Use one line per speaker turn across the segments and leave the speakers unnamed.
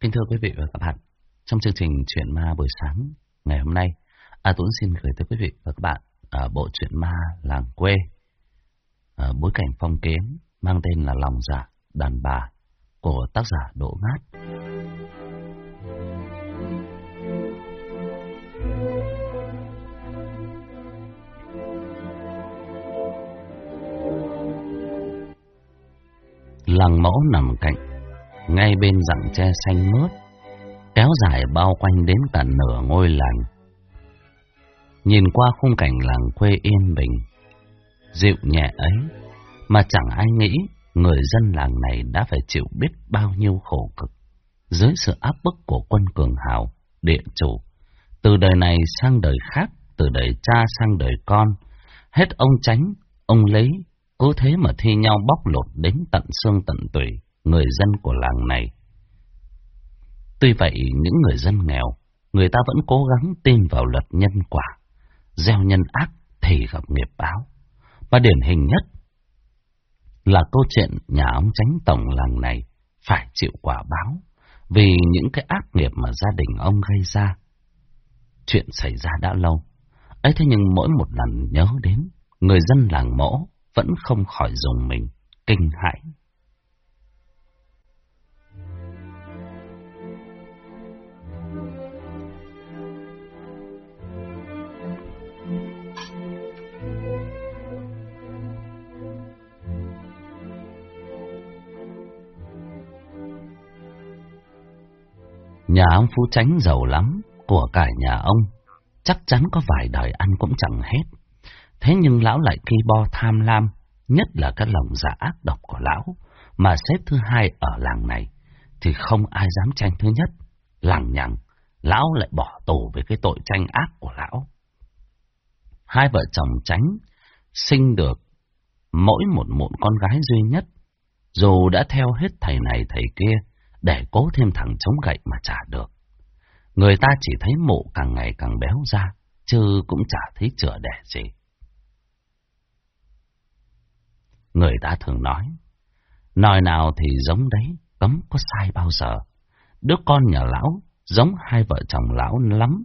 Kính thưa quý vị và các bạn, trong chương trình Chuyện Ma buổi sáng ngày hôm nay, A Tuấn xin gửi tới quý vị và các bạn ở bộ truyện ma làng quê, ở bối cảnh phong kiến mang tên là Lòng dạ đàn bà của tác giả Đỗ Ngát. Làng mẫu nằm cạnh, ngay bên rặng tre xanh mướt, kéo dài bao quanh đến cả nửa ngôi làng. Nhìn qua khung cảnh làng quê yên bình, dịu nhẹ ấy, mà chẳng ai nghĩ người dân làng này đã phải chịu biết bao nhiêu khổ cực dưới sự áp bức của quân cường hào, địa chủ. Từ đời này sang đời khác, từ đời cha sang đời con, hết ông tránh, ông lấy, cứ thế mà thi nhau bóc lột đến tận xương tận tủy người dân của làng này. Tuy vậy, những người dân nghèo, người ta vẫn cố gắng tin vào luật nhân quả. Gieo nhân ác thì gặp nghiệp báo. Và điển hình nhất là câu chuyện nhà ông tránh tổng làng này phải chịu quả báo vì những cái ác nghiệp mà gia đình ông gây ra. Chuyện xảy ra đã lâu, ấy thế nhưng mỗi một lần nhớ đến, người dân làng mỗ vẫn không khỏi dùng mình, kinh hãi. Nhà ông Phú Tránh giàu lắm, của cải nhà ông, chắc chắn có vài đời ăn cũng chẳng hết. Thế nhưng lão lại kỳ bo tham lam, nhất là cái lòng dạ ác độc của lão, mà xếp thứ hai ở làng này, thì không ai dám tranh thứ nhất. Làng nhằng, lão lại bỏ tù về cái tội tranh ác của lão. Hai vợ chồng tránh, sinh được mỗi một mụn con gái duy nhất, dù đã theo hết thầy này thầy kia, để cố thêm thằng chống gậy mà trả được. Người ta chỉ thấy mụ càng ngày càng béo ra, chứ cũng chả thấy chữa đẻ gì. Người ta thường nói, nói nào thì giống đấy, cấm có sai bao giờ. Đứa con nhà lão giống hai vợ chồng lão lắm,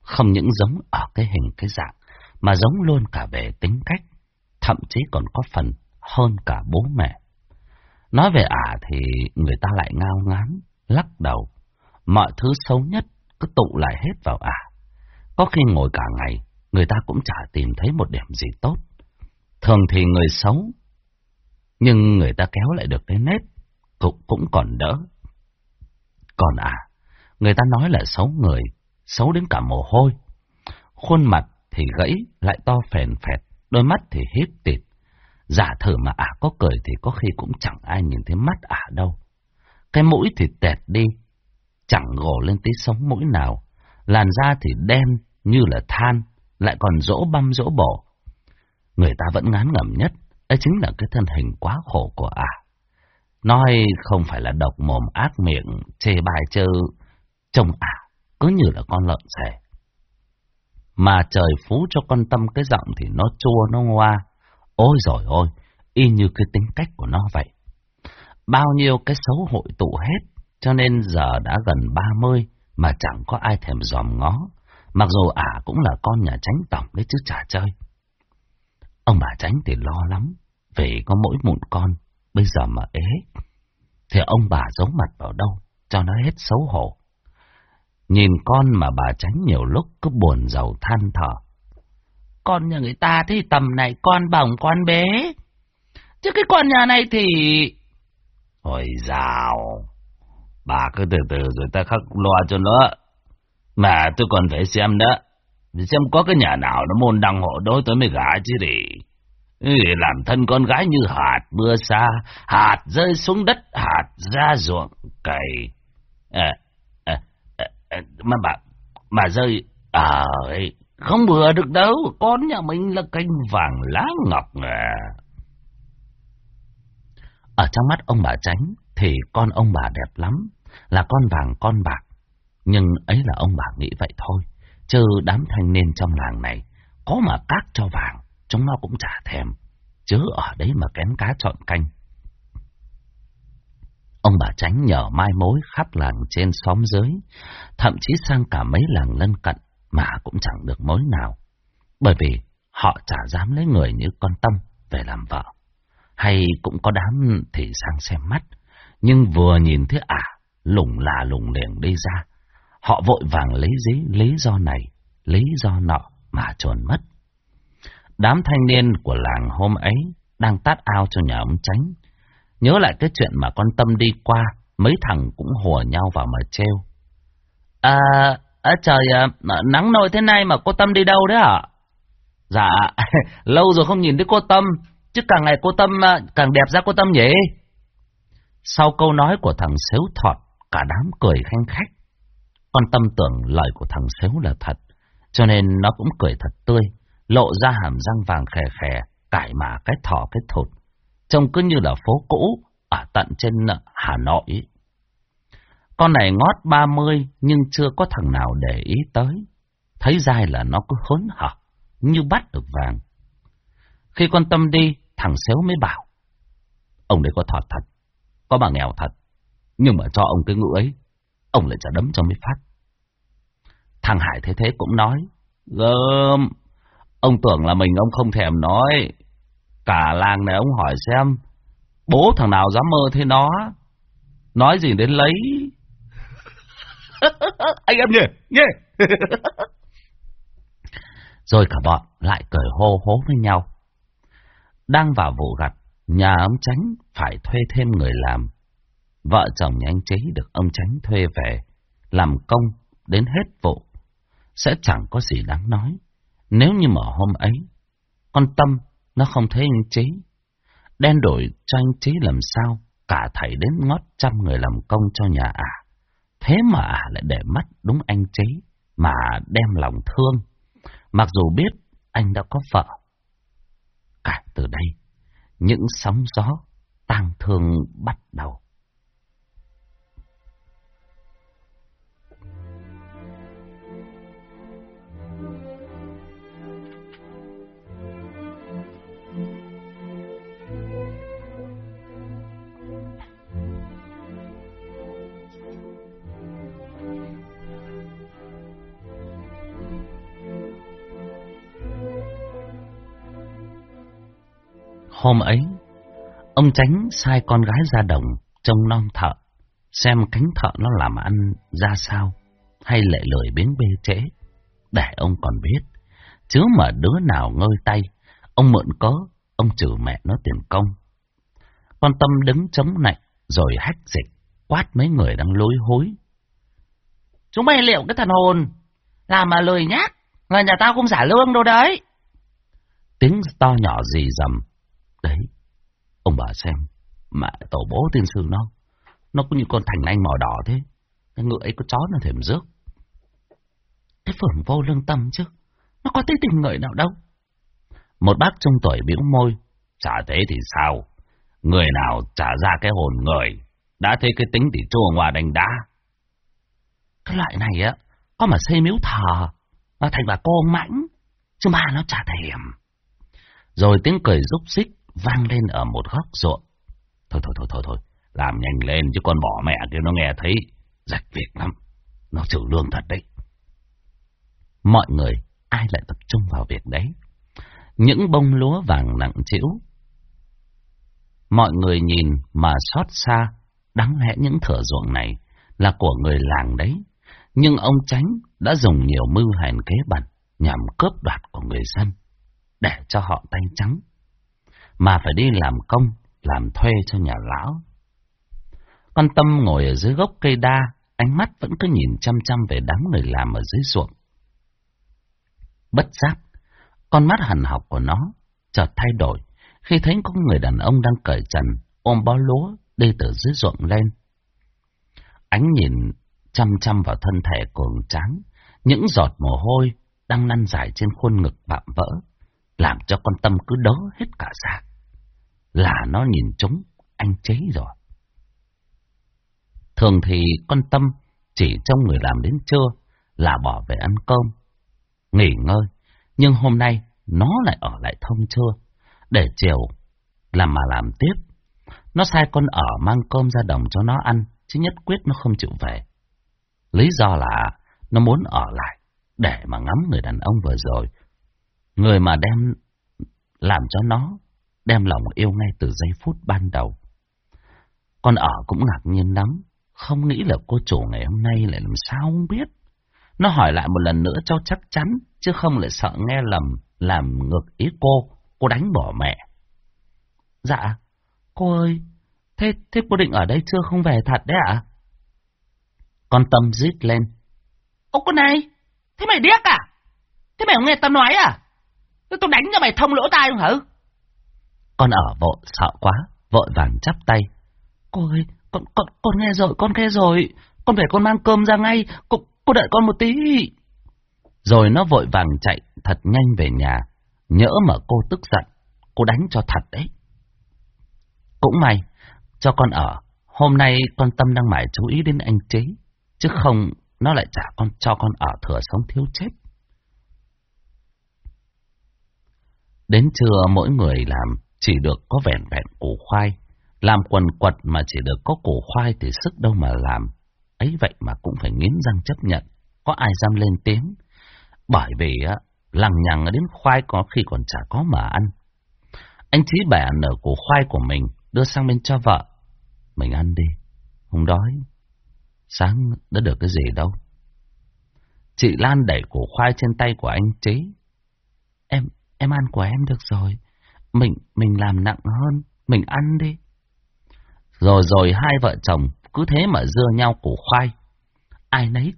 không những giống ở cái hình cái dạng, mà giống luôn cả về tính cách, thậm chí còn có phần hơn cả bố mẹ. Nói về ả thì người ta lại ngao ngán, lắc đầu. Mọi thứ xấu nhất cứ tụ lại hết vào ả. Có khi ngồi cả ngày, người ta cũng chả tìm thấy một điểm gì tốt. Thường thì người xấu, nhưng người ta kéo lại được cái nét, cũng, cũng còn đỡ. Còn ả người ta nói là xấu người, xấu đến cả mồ hôi. Khuôn mặt thì gãy, lại to phèn phẹt, đôi mắt thì hít tịt. Giả thử mà ả có cười thì có khi cũng chẳng ai nhìn thấy mắt ả đâu. Cái mũi thì tẹt đi, chẳng gồ lên tí sống mũi nào. Làn da thì đen như là than, lại còn rỗ băm rỗ bổ. Người ta vẫn ngán ngẩm nhất, ấy chính là cái thân hình quá khổ của ả. Nói không phải là độc mồm ác miệng, chê bài chơ, trông ả, cứ như là con lợn xẻ. Mà trời phú cho con tâm cái giọng thì nó chua, nó ngoa. Ôi rồi ôi, y như cái tính cách của nó vậy. Bao nhiêu cái xấu hội tụ hết, cho nên giờ đã gần 30 mà chẳng có ai thèm dòm ngó. Mặc dù ả cũng là con nhà tránh tổng đấy chứ chả chơi. Ông bà tránh thì lo lắm, vì có mỗi mụn con, bây giờ mà ế. Thì ông bà giấu mặt vào đâu, cho nó hết xấu hổ. Nhìn con mà bà tránh nhiều lúc cứ buồn giàu than thở.
Con nhà người ta thì tầm này con bỏng con bé. Chứ cái con nhà này thì...
Ôi dào, bà cứ từ từ rồi ta khắc loa cho nó. Mà tôi còn phải xem đó, xem có cái nhà nào nó môn đăng hộ đối tôi mới gả chứ gì ừ, Làm thân con gái như hạt mưa xa, hạt rơi xuống đất, hạt ra ruộng cày. À, à, à, à, mà bà, mà rơi, à, không vừa được đâu, con nhà mình là canh vàng lá ngọc à.
Ở trong mắt ông bà tránh thì con ông bà đẹp lắm, là con vàng con bạc. Nhưng ấy là ông bà nghĩ vậy thôi, chứ đám thanh niên trong làng này có mà cát cho vàng, chúng nó cũng chả thèm, chứ ở đấy mà kén cá chọn canh. Ông bà tránh nhờ mai mối khắp làng trên xóm dưới, thậm chí sang cả mấy làng lân cận mà cũng chẳng được mối nào. Bởi vì họ chả dám lấy người như con Tâm về làm vợ. Hay cũng có đám thì sang xem mắt, nhưng vừa nhìn thấy ả, lủng là lủng liền đi ra. Họ vội vàng lấy giấy lý do này, lý do nọ mà trồn mất. Đám thanh niên của làng hôm ấy đang tát ao cho nhà ông tránh. Nhớ lại cái chuyện mà con Tâm đi qua, mấy thằng cũng hùa nhau vào mà treo.
À, à trời, à, nắng nôi thế này mà cô Tâm đi đâu đấy hả?
Dạ, lâu rồi không nhìn thấy cô Tâm, chứ càng ngày cô Tâm à, càng đẹp ra cô Tâm nhỉ? Sau câu nói của thằng xếu thọt, cả đám cười khanh khách. Con Tâm tưởng lời của thằng xếu là thật, cho nên nó cũng cười thật tươi, lộ ra hàm răng vàng khè khè, cải mà cái thỏ cái thột, Trông cứ như là phố cũ ở tận trên à, Hà Nội. Con này ngót ba mươi nhưng chưa có thằng nào để ý tới. Thấy dai là nó cứ hớn hở, như bắt được vàng. Khi con Tâm đi, thằng Xéo mới bảo. Ông đấy có thọt thật, có bà nghèo thật. Nhưng mà cho ông cái ngữ ấy, ông lại trả đấm cho mới phát. Thằng Hải thế thế cũng nói. Gơm, ông tưởng là mình ông không thèm nói. Cả làng này ông hỏi xem, bố thằng nào dám mơ thế nó? Nói gì đến lấy?
Anh em nhỉ, nhỉ?
Rồi cả bọn lại cười hô hố với nhau. Đang vào vụ gặt, nhà ông Tránh phải thuê thêm người làm. Vợ chồng nhà anh Chế được ông Tránh thuê về, làm công đến hết vụ. Sẽ chẳng có gì đáng nói. Nếu như mà hôm ấy, con Tâm nó không thấy anh Chế. Đen đổi cho anh Chế làm sao, cả thầy đến ngót trăm người làm công cho nhà ả. Thế mà ả lại để mắt đúng anh Chế, mà đem lòng thương. Mặc dù biết anh đã có vợ. Cả từ đây, những sóng gió tang thương bắt đầu. Hôm ấy, ông Tránh sai con gái ra đồng trông non thợ, xem cánh thợ nó làm ăn ra sao, hay lệ lười biến bê trễ, để ông còn biết. Chứ mà đứa nào ngơi tay, ông mượn cớ, ông trừ mẹ nó tiền công. Con Tâm đứng chống nạnh, rồi hách dịch, quát mấy người đang lối hối.
Chúng mày liệu cái thần hồn, làm mà lười nhác, người nhà tao không giả lương đâu đấy.
Tiếng to nhỏ gì dầm, Đấy, ông bà xem, mẹ tổ bố tiên sư nó, nó cũng như con thành anh màu đỏ thế. Cái ngựa ấy có chó nó thèm rước.
Cái phưởng vô lương tâm chứ, nó có tí tình người nào đâu.
Một bác trung tuổi biểu môi, chả thế thì sao? Người nào trả ra cái hồn người, đã thấy cái tính thì chua ngoà đánh đá.
Cái loại này á, có mà xây miếu thờ, nó thành bà cô mãnh, chứ mà nó chả thèm.
Rồi tiếng cười rúc xích vang lên ở một góc ruộng. Thôi thôi thôi thôi thôi, làm nhanh lên chứ con bỏ mẹ kia nó nghe thấy, rạch việc lắm, nó trừ lương thật đấy. Mọi người, ai lại tập trung vào việc đấy? Những bông lúa vàng nặng trĩu. Mọi người nhìn mà xót xa, đáng lẽ những thửa ruộng này là của người làng đấy. Nhưng ông Tránh đã dùng nhiều mưu hèn kế bẩn nhằm cướp đoạt của người dân, để cho họ tay trắng mà phải đi làm công, làm thuê cho nhà lão. Con Tâm ngồi ở dưới gốc cây đa, ánh mắt vẫn cứ nhìn chăm chăm về đám người làm ở dưới ruộng. Bất giác, con mắt hằn học của nó chợt thay đổi khi thấy có người đàn ông đang cởi trần, ôm bó lúa đi từ dưới ruộng lên. Ánh nhìn chăm chăm vào thân thể cường tráng, những giọt mồ hôi đang lăn dài trên khuôn ngực vạm vỡ, làm cho con tâm cứ đớ hết cả xác là nó nhìn chúng anh cháy rồi. Thường thì con Tâm chỉ trong người làm đến trưa là bỏ về ăn cơm, nghỉ ngơi. Nhưng hôm nay nó lại ở lại thông trưa để chiều làm mà làm tiếp. Nó sai con ở mang cơm ra đồng cho nó ăn, chứ nhất quyết nó không chịu về. Lý do là nó muốn ở lại để mà ngắm người đàn ông vừa rồi. Người mà đem làm cho nó đem lòng yêu ngay từ giây phút ban đầu. Con ở cũng ngạc nhiên lắm, không nghĩ là cô chủ ngày hôm nay lại làm sao không biết. Nó hỏi lại một lần nữa cho chắc chắn, chứ không lại sợ nghe lầm, làm ngược ý cô, cô đánh bỏ mẹ. Dạ, cô ơi, thế, thế cô định ở đây chưa không về thật đấy ạ? Con Tâm rít lên.
Ô con này, thế mày điếc à? Thế mày không nghe tao nói à? Thế tôi đánh cho mày thông lỗ tai không hả?
Con ở vội sợ quá, vội vàng chắp tay. Cô ơi, con, con, con nghe rồi, con nghe rồi. Con về con mang cơm ra ngay, cô, cô đợi con một tí. Rồi nó vội vàng chạy thật nhanh về nhà. Nhỡ mà cô tức giận, cô đánh cho thật đấy. Cũng may, cho con ở. Hôm nay con Tâm đang mải chú ý đến anh Trí. Chứ không, nó lại trả con cho con ở thừa sống thiếu chết. Đến trưa mỗi người làm chỉ được có vẻn vẹn củ khoai. Làm quần quật mà chỉ được có củ khoai thì sức đâu mà làm. Ấy vậy mà cũng phải nghiến răng chấp nhận. Có ai dám lên tiếng. Bởi vì á, lằng nhằng đến khoai có khi còn chả có mà ăn. Anh Chí bẻ nở củ khoai của mình đưa sang bên cho vợ. Mình ăn đi, không đói. Sáng đã được cái gì đâu. Chị Lan đẩy củ khoai trên tay của anh Chí. Em, em ăn của em được rồi. Mình, mình làm nặng hơn. Mình ăn đi. Rồi rồi hai vợ chồng cứ thế mà dưa nhau củ khoai. Ai nấy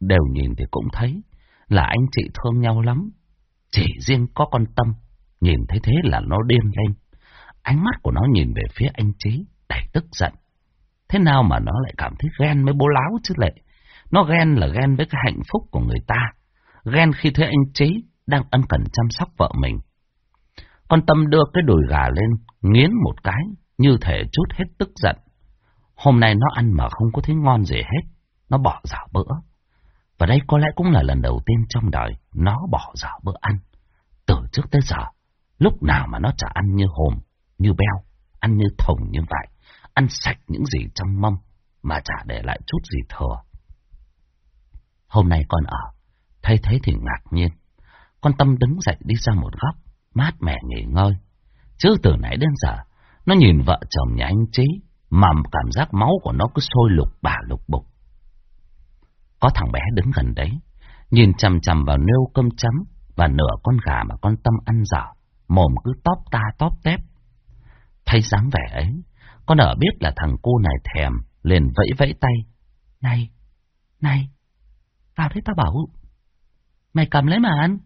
đều nhìn thì cũng thấy là anh chị thương nhau lắm. Chỉ riêng có con Tâm, nhìn thấy thế là nó điên lên. Ánh mắt của nó nhìn về phía anh Trí, đầy tức giận. Thế nào mà nó lại cảm thấy ghen với bố láo chứ lệ? Nó ghen là ghen với cái hạnh phúc của người ta. Ghen khi thấy anh Trí đang ân cần chăm sóc vợ mình. Con Tâm đưa cái đùi gà lên, nghiến một cái, như thể chút hết tức giận. Hôm nay nó ăn mà không có thấy ngon gì hết. Nó bỏ dở bữa. Và đây có lẽ cũng là lần đầu tiên trong đời nó bỏ dở bữa ăn. Từ trước tới giờ, lúc nào mà nó chả ăn như hồn, như beo, ăn như thùng như vậy. Ăn sạch những gì trong mâm, mà chả để lại chút gì thừa. Hôm nay con ở, thấy thế thì ngạc nhiên. Con Tâm đứng dậy đi ra một góc, mát mẻ nghỉ ngơi. Chứ từ nãy đến giờ, nó nhìn vợ chồng nhà anh Trí, mà cảm giác máu của nó cứ sôi lục bà lục bục. Có thằng bé đứng gần đấy, nhìn chằm chằm vào nêu cơm chấm và nửa con gà mà con Tâm ăn dở, mồm cứ tóp ta tóp tép. Thấy dáng vẻ ấy, con ở biết là thằng cô này thèm, liền vẫy vẫy tay. Này, này, vào đấy tao bảo. Mày cầm lấy mà ăn.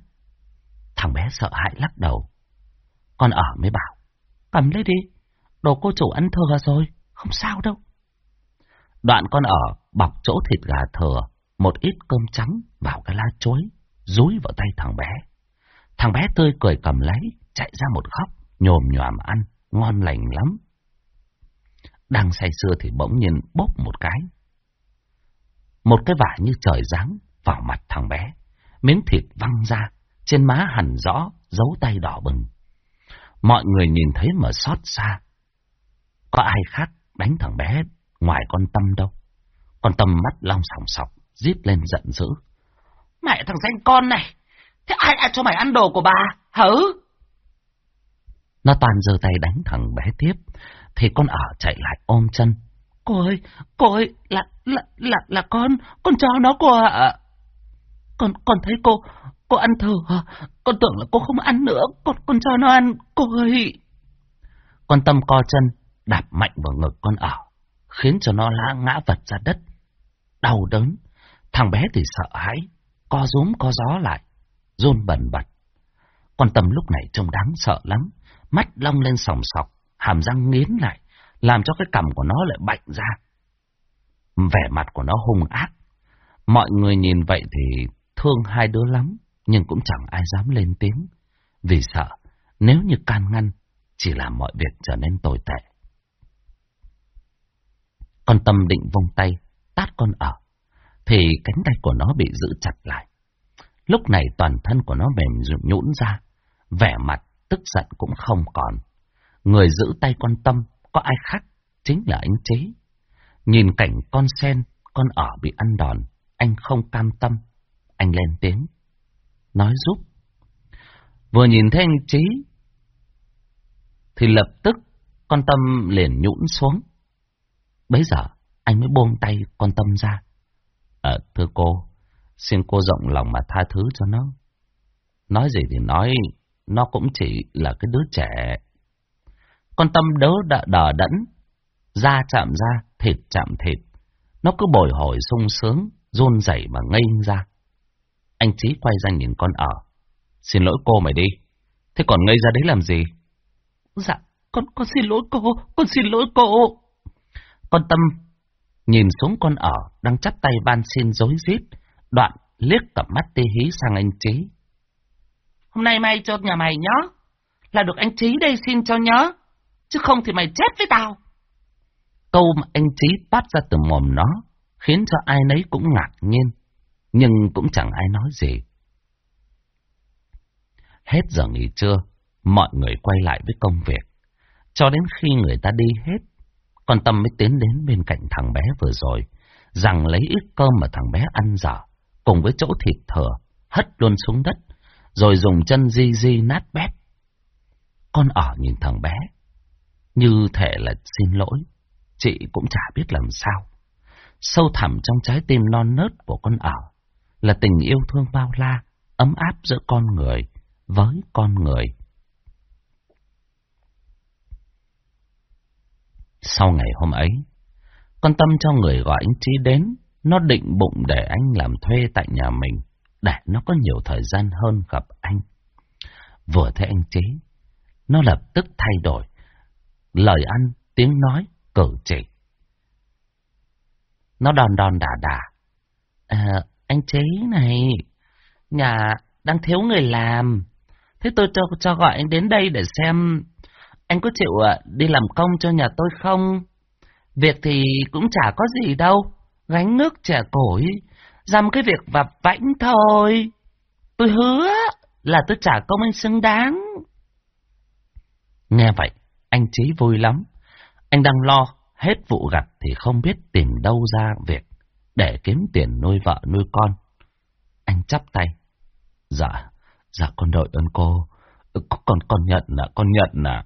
Thằng bé sợ hãi lắc đầu. Con ở mới bảo. Cầm lấy đi. Đồ cô chủ ăn thừa rồi. Không sao đâu. Đoạn con ở bọc chỗ thịt gà thừa. Một ít cơm trắng vào cái lá chuối. Rúi vào tay thằng bé. Thằng bé tươi cười cầm lấy. Chạy ra một góc. Nhồm nhòm ăn. Ngon lành lắm. Đang say sưa thì bỗng nhiên bốc một cái. Một cái vả như trời giáng vào mặt thằng bé. Miếng thịt văng ra, trên má hẳn rõ, dấu tay đỏ bừng. Mọi người nhìn thấy mà xót xa. Có ai khác đánh thằng bé ngoài con Tâm đâu. Con Tâm mắt long sòng sọc, rít lên giận dữ.
Mẹ thằng danh con này, thế ai đã cho mày ăn đồ của bà, hử?
Nó toàn giơ tay đánh thằng bé tiếp, thì con ở chạy lại ôm chân.
Cô ơi, cô ơi, là, là, là, là con, con cho nó cô ạ. À, con, con thấy cô, cô ăn thừa, con tưởng là cô không ăn nữa, con, con cho nó ăn, cô ơi.
Con tâm co chân, đạp mạnh vào ngực con ở, khiến cho nó lã ngã vật ra đất. Đau đớn, thằng bé thì sợ hãi, co rúm co gió lại, run bần bật. Con tâm lúc này trông đáng sợ lắm, mắt long lên sòng sọc, hàm răng nghiến lại, làm cho cái cằm của nó lại bạnh ra. Vẻ mặt của nó hung ác. Mọi người nhìn vậy thì thương hai đứa lắm, nhưng cũng chẳng ai dám lên tiếng, vì sợ nếu như can ngăn, chỉ làm mọi việc trở nên tồi tệ. Con tâm định vung tay, tát con ở, thì cánh tay của nó bị giữ chặt lại. Lúc này toàn thân của nó mềm nhũn ra, vẻ mặt tức giận cũng không còn. Người giữ tay con tâm có ai khác, chính là anh chế. Nhìn cảnh con sen, con ở bị ăn đòn, anh không cam tâm. Anh lên tiếng, nói giúp. Vừa nhìn thấy anh Trí, thì lập tức con Tâm liền nhũn xuống. Bấy giờ, anh mới buông tay con Tâm ra. À, thưa cô, xin cô rộng lòng mà tha thứ cho nó. Nói gì thì nói, nó cũng chỉ là cái đứa trẻ. Con Tâm đớ đã đờ đẫn, da chạm da, thịt chạm thịt. Nó cứ bồi hồi sung sướng, run rẩy mà ngây ra. Anh Trí quay ra nhìn con ở. Xin lỗi cô mày đi. Thế còn ngây ra đấy làm gì?
Dạ, con con xin lỗi cô, con xin lỗi cô.
Con Tâm nhìn xuống con ở, đang chắp tay van xin dối rít đoạn liếc cặp mắt tê hí sang anh Trí.
Hôm nay mày cho nhà mày nhớ, là được anh Trí đây xin cho nhớ, chứ không thì mày chết với tao.
Câu mà anh Trí phát ra từ mồm nó, khiến cho ai nấy cũng ngạc nhiên, nhưng cũng chẳng ai nói gì. Hết giờ nghỉ trưa, mọi người quay lại với công việc. Cho đến khi người ta đi hết, con Tâm mới tiến đến bên cạnh thằng bé vừa rồi, rằng lấy ít cơm mà thằng bé ăn dở, cùng với chỗ thịt thừa, hất luôn xuống đất, rồi dùng chân di di nát bét. Con ở nhìn thằng bé, như thể là xin lỗi, chị cũng chả biết làm sao. Sâu thẳm trong trái tim non nớt của con ở, là tình yêu thương bao la, ấm áp giữa con người với con người. Sau ngày hôm ấy, con Tâm cho người gọi anh Trí đến, nó định bụng để anh làm thuê tại nhà mình, để nó có nhiều thời gian hơn gặp anh. Vừa thấy anh Trí, nó lập tức thay đổi, lời ăn, tiếng nói, cử chỉ. Nó đòn đòn đà đà. À, anh chế này, nhà đang thiếu người làm. Thế tôi cho cho gọi anh đến đây để xem anh có chịu à, đi làm công cho nhà tôi không? Việc thì cũng chả có gì đâu. Gánh nước trẻ củi, dăm cái việc vặt vãnh thôi. Tôi hứa là tôi trả công anh xứng đáng. Nghe vậy, anh chế vui lắm. Anh đang lo, hết vụ gặt thì không biết tìm đâu ra việc để kiếm tiền nuôi vợ nuôi con. Anh chắp tay. Dạ, dạ con đợi ơn cô. Con, con nhận nè, con nhận nè.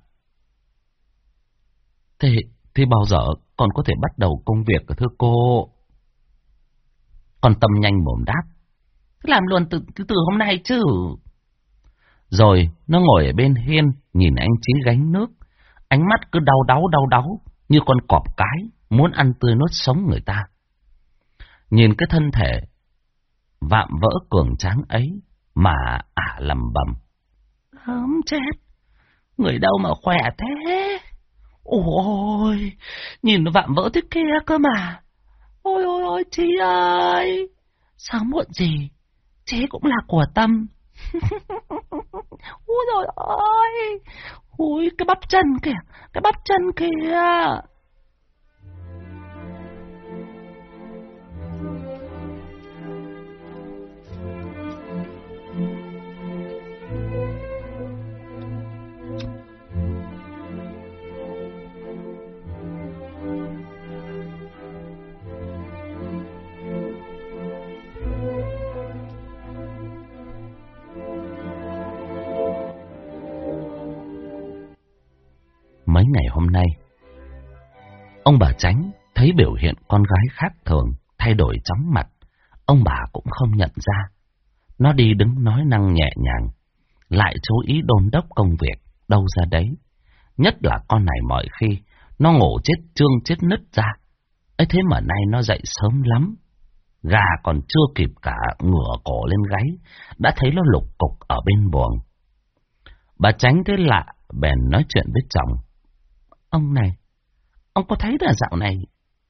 Thế, thế bao giờ con có thể bắt đầu công việc thưa cô? Con tâm nhanh mồm đáp.
Làm luôn từ, từ, từ hôm nay chứ.
Rồi nó ngồi ở bên hiên nhìn anh Chí gánh nước. Ánh mắt cứ đau đáu đau đáu như con cọp cái muốn ăn tươi nuốt sống người ta. Nhìn cái thân thể vạm vỡ cường tráng ấy mà ả lầm bầm.
Hớm chết, người đâu mà khỏe thế? Ôi, nhìn nó vạm vỡ thế kia cơ mà. Ôi ôi ôi, chị ơi, sao muộn gì, chế cũng là của tâm. Ôi rồi ơi, ôi cái bắp chân kìa, cái bắp chân kìa.
Ngày hôm nay. Ông bà tránh thấy biểu hiện con gái khác thường, thay đổi chóng mặt. Ông bà cũng không nhận ra. Nó đi đứng nói năng nhẹ nhàng, lại chú ý đôn đốc công việc, đâu ra đấy. Nhất là con này mọi khi, nó ngủ chết trương chết nứt ra. ấy thế mà nay nó dậy sớm lắm. Gà còn chưa kịp cả ngửa cổ lên gáy, đã thấy nó lục cục ở bên buồng. Bà tránh thế lạ, bèn nói chuyện với chồng.
Ông này, ông có thấy là dạo này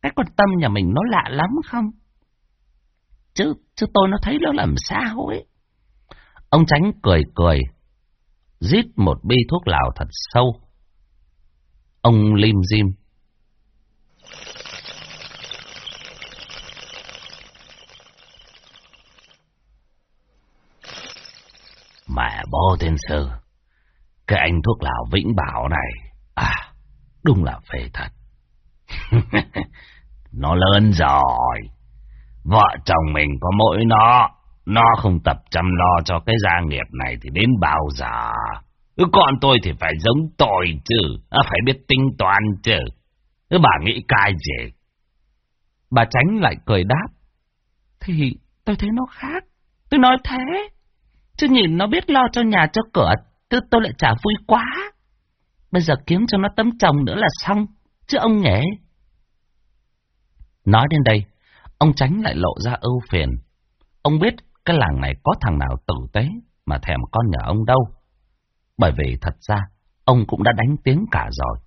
cái con tâm nhà mình nó lạ lắm không? Chứ, chứ tôi nó thấy nó làm sao ấy.
Ông tránh cười cười, rít một bi thuốc lào thật sâu. Ông lim dim. Mẹ bố tiên sư, cái anh thuốc lào vĩnh bảo này, Đúng là phê thật. nó lớn rồi. Vợ chồng mình có mỗi nó. Nó không tập chăm lo cho cái gia nghiệp này thì đến bao giờ? Con tôi thì phải giống tôi chứ. À, phải biết tính toán chứ. Bà nghĩ cái gì?
Bà tránh lại cười đáp. Thì tôi thấy nó khác. Tôi nói thế. Chứ nhìn nó biết lo cho nhà cho cửa. Tôi, tôi lại chả vui quá. Bây giờ kiếm cho nó tấm chồng nữa là xong. Chứ ông nhỉ? Nói đến đây, ông tránh lại lộ ra ưu phiền. Ông biết cái làng này có thằng nào tử tế mà thèm con nhà ông đâu. Bởi vì thật ra, ông cũng đã đánh tiếng cả rồi.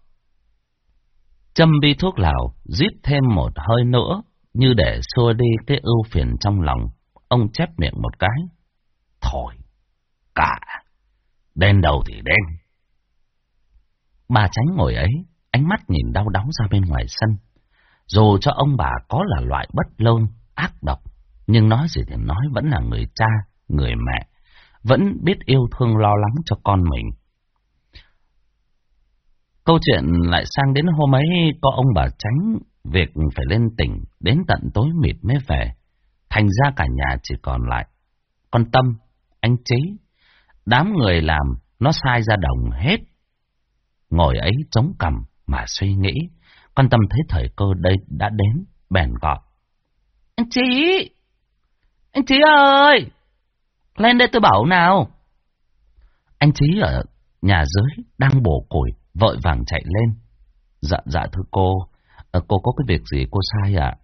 Châm bi thuốc lào, rít thêm một hơi nữa, như để xua đi cái ưu phiền trong lòng. Ông chép miệng một cái. Thôi, cả, đen đầu thì đen. Bà tránh ngồi ấy, ánh mắt nhìn đau đớn ra bên ngoài sân. Dù cho ông bà có là loại bất lương, ác độc, nhưng nói gì thì nói vẫn là người cha, người mẹ, vẫn biết yêu thương lo lắng cho con mình. Câu chuyện lại sang đến hôm ấy có ông bà tránh việc phải lên tỉnh đến tận tối mịt mới về. Thành ra cả nhà chỉ còn lại. Con Tâm, anh Trí, đám người làm nó sai ra đồng hết. Ngồi ấy chống cằm mà suy nghĩ, con Tâm thấy thời cơ đây đã đến, bèn gọi. Anh Trí! Anh Trí ơi! Lên đây tôi bảo nào! Anh Trí ở nhà dưới đang bổ củi, vội vàng chạy lên. Dạ, dạ thưa cô, à, cô có cái việc gì cô sai ạ?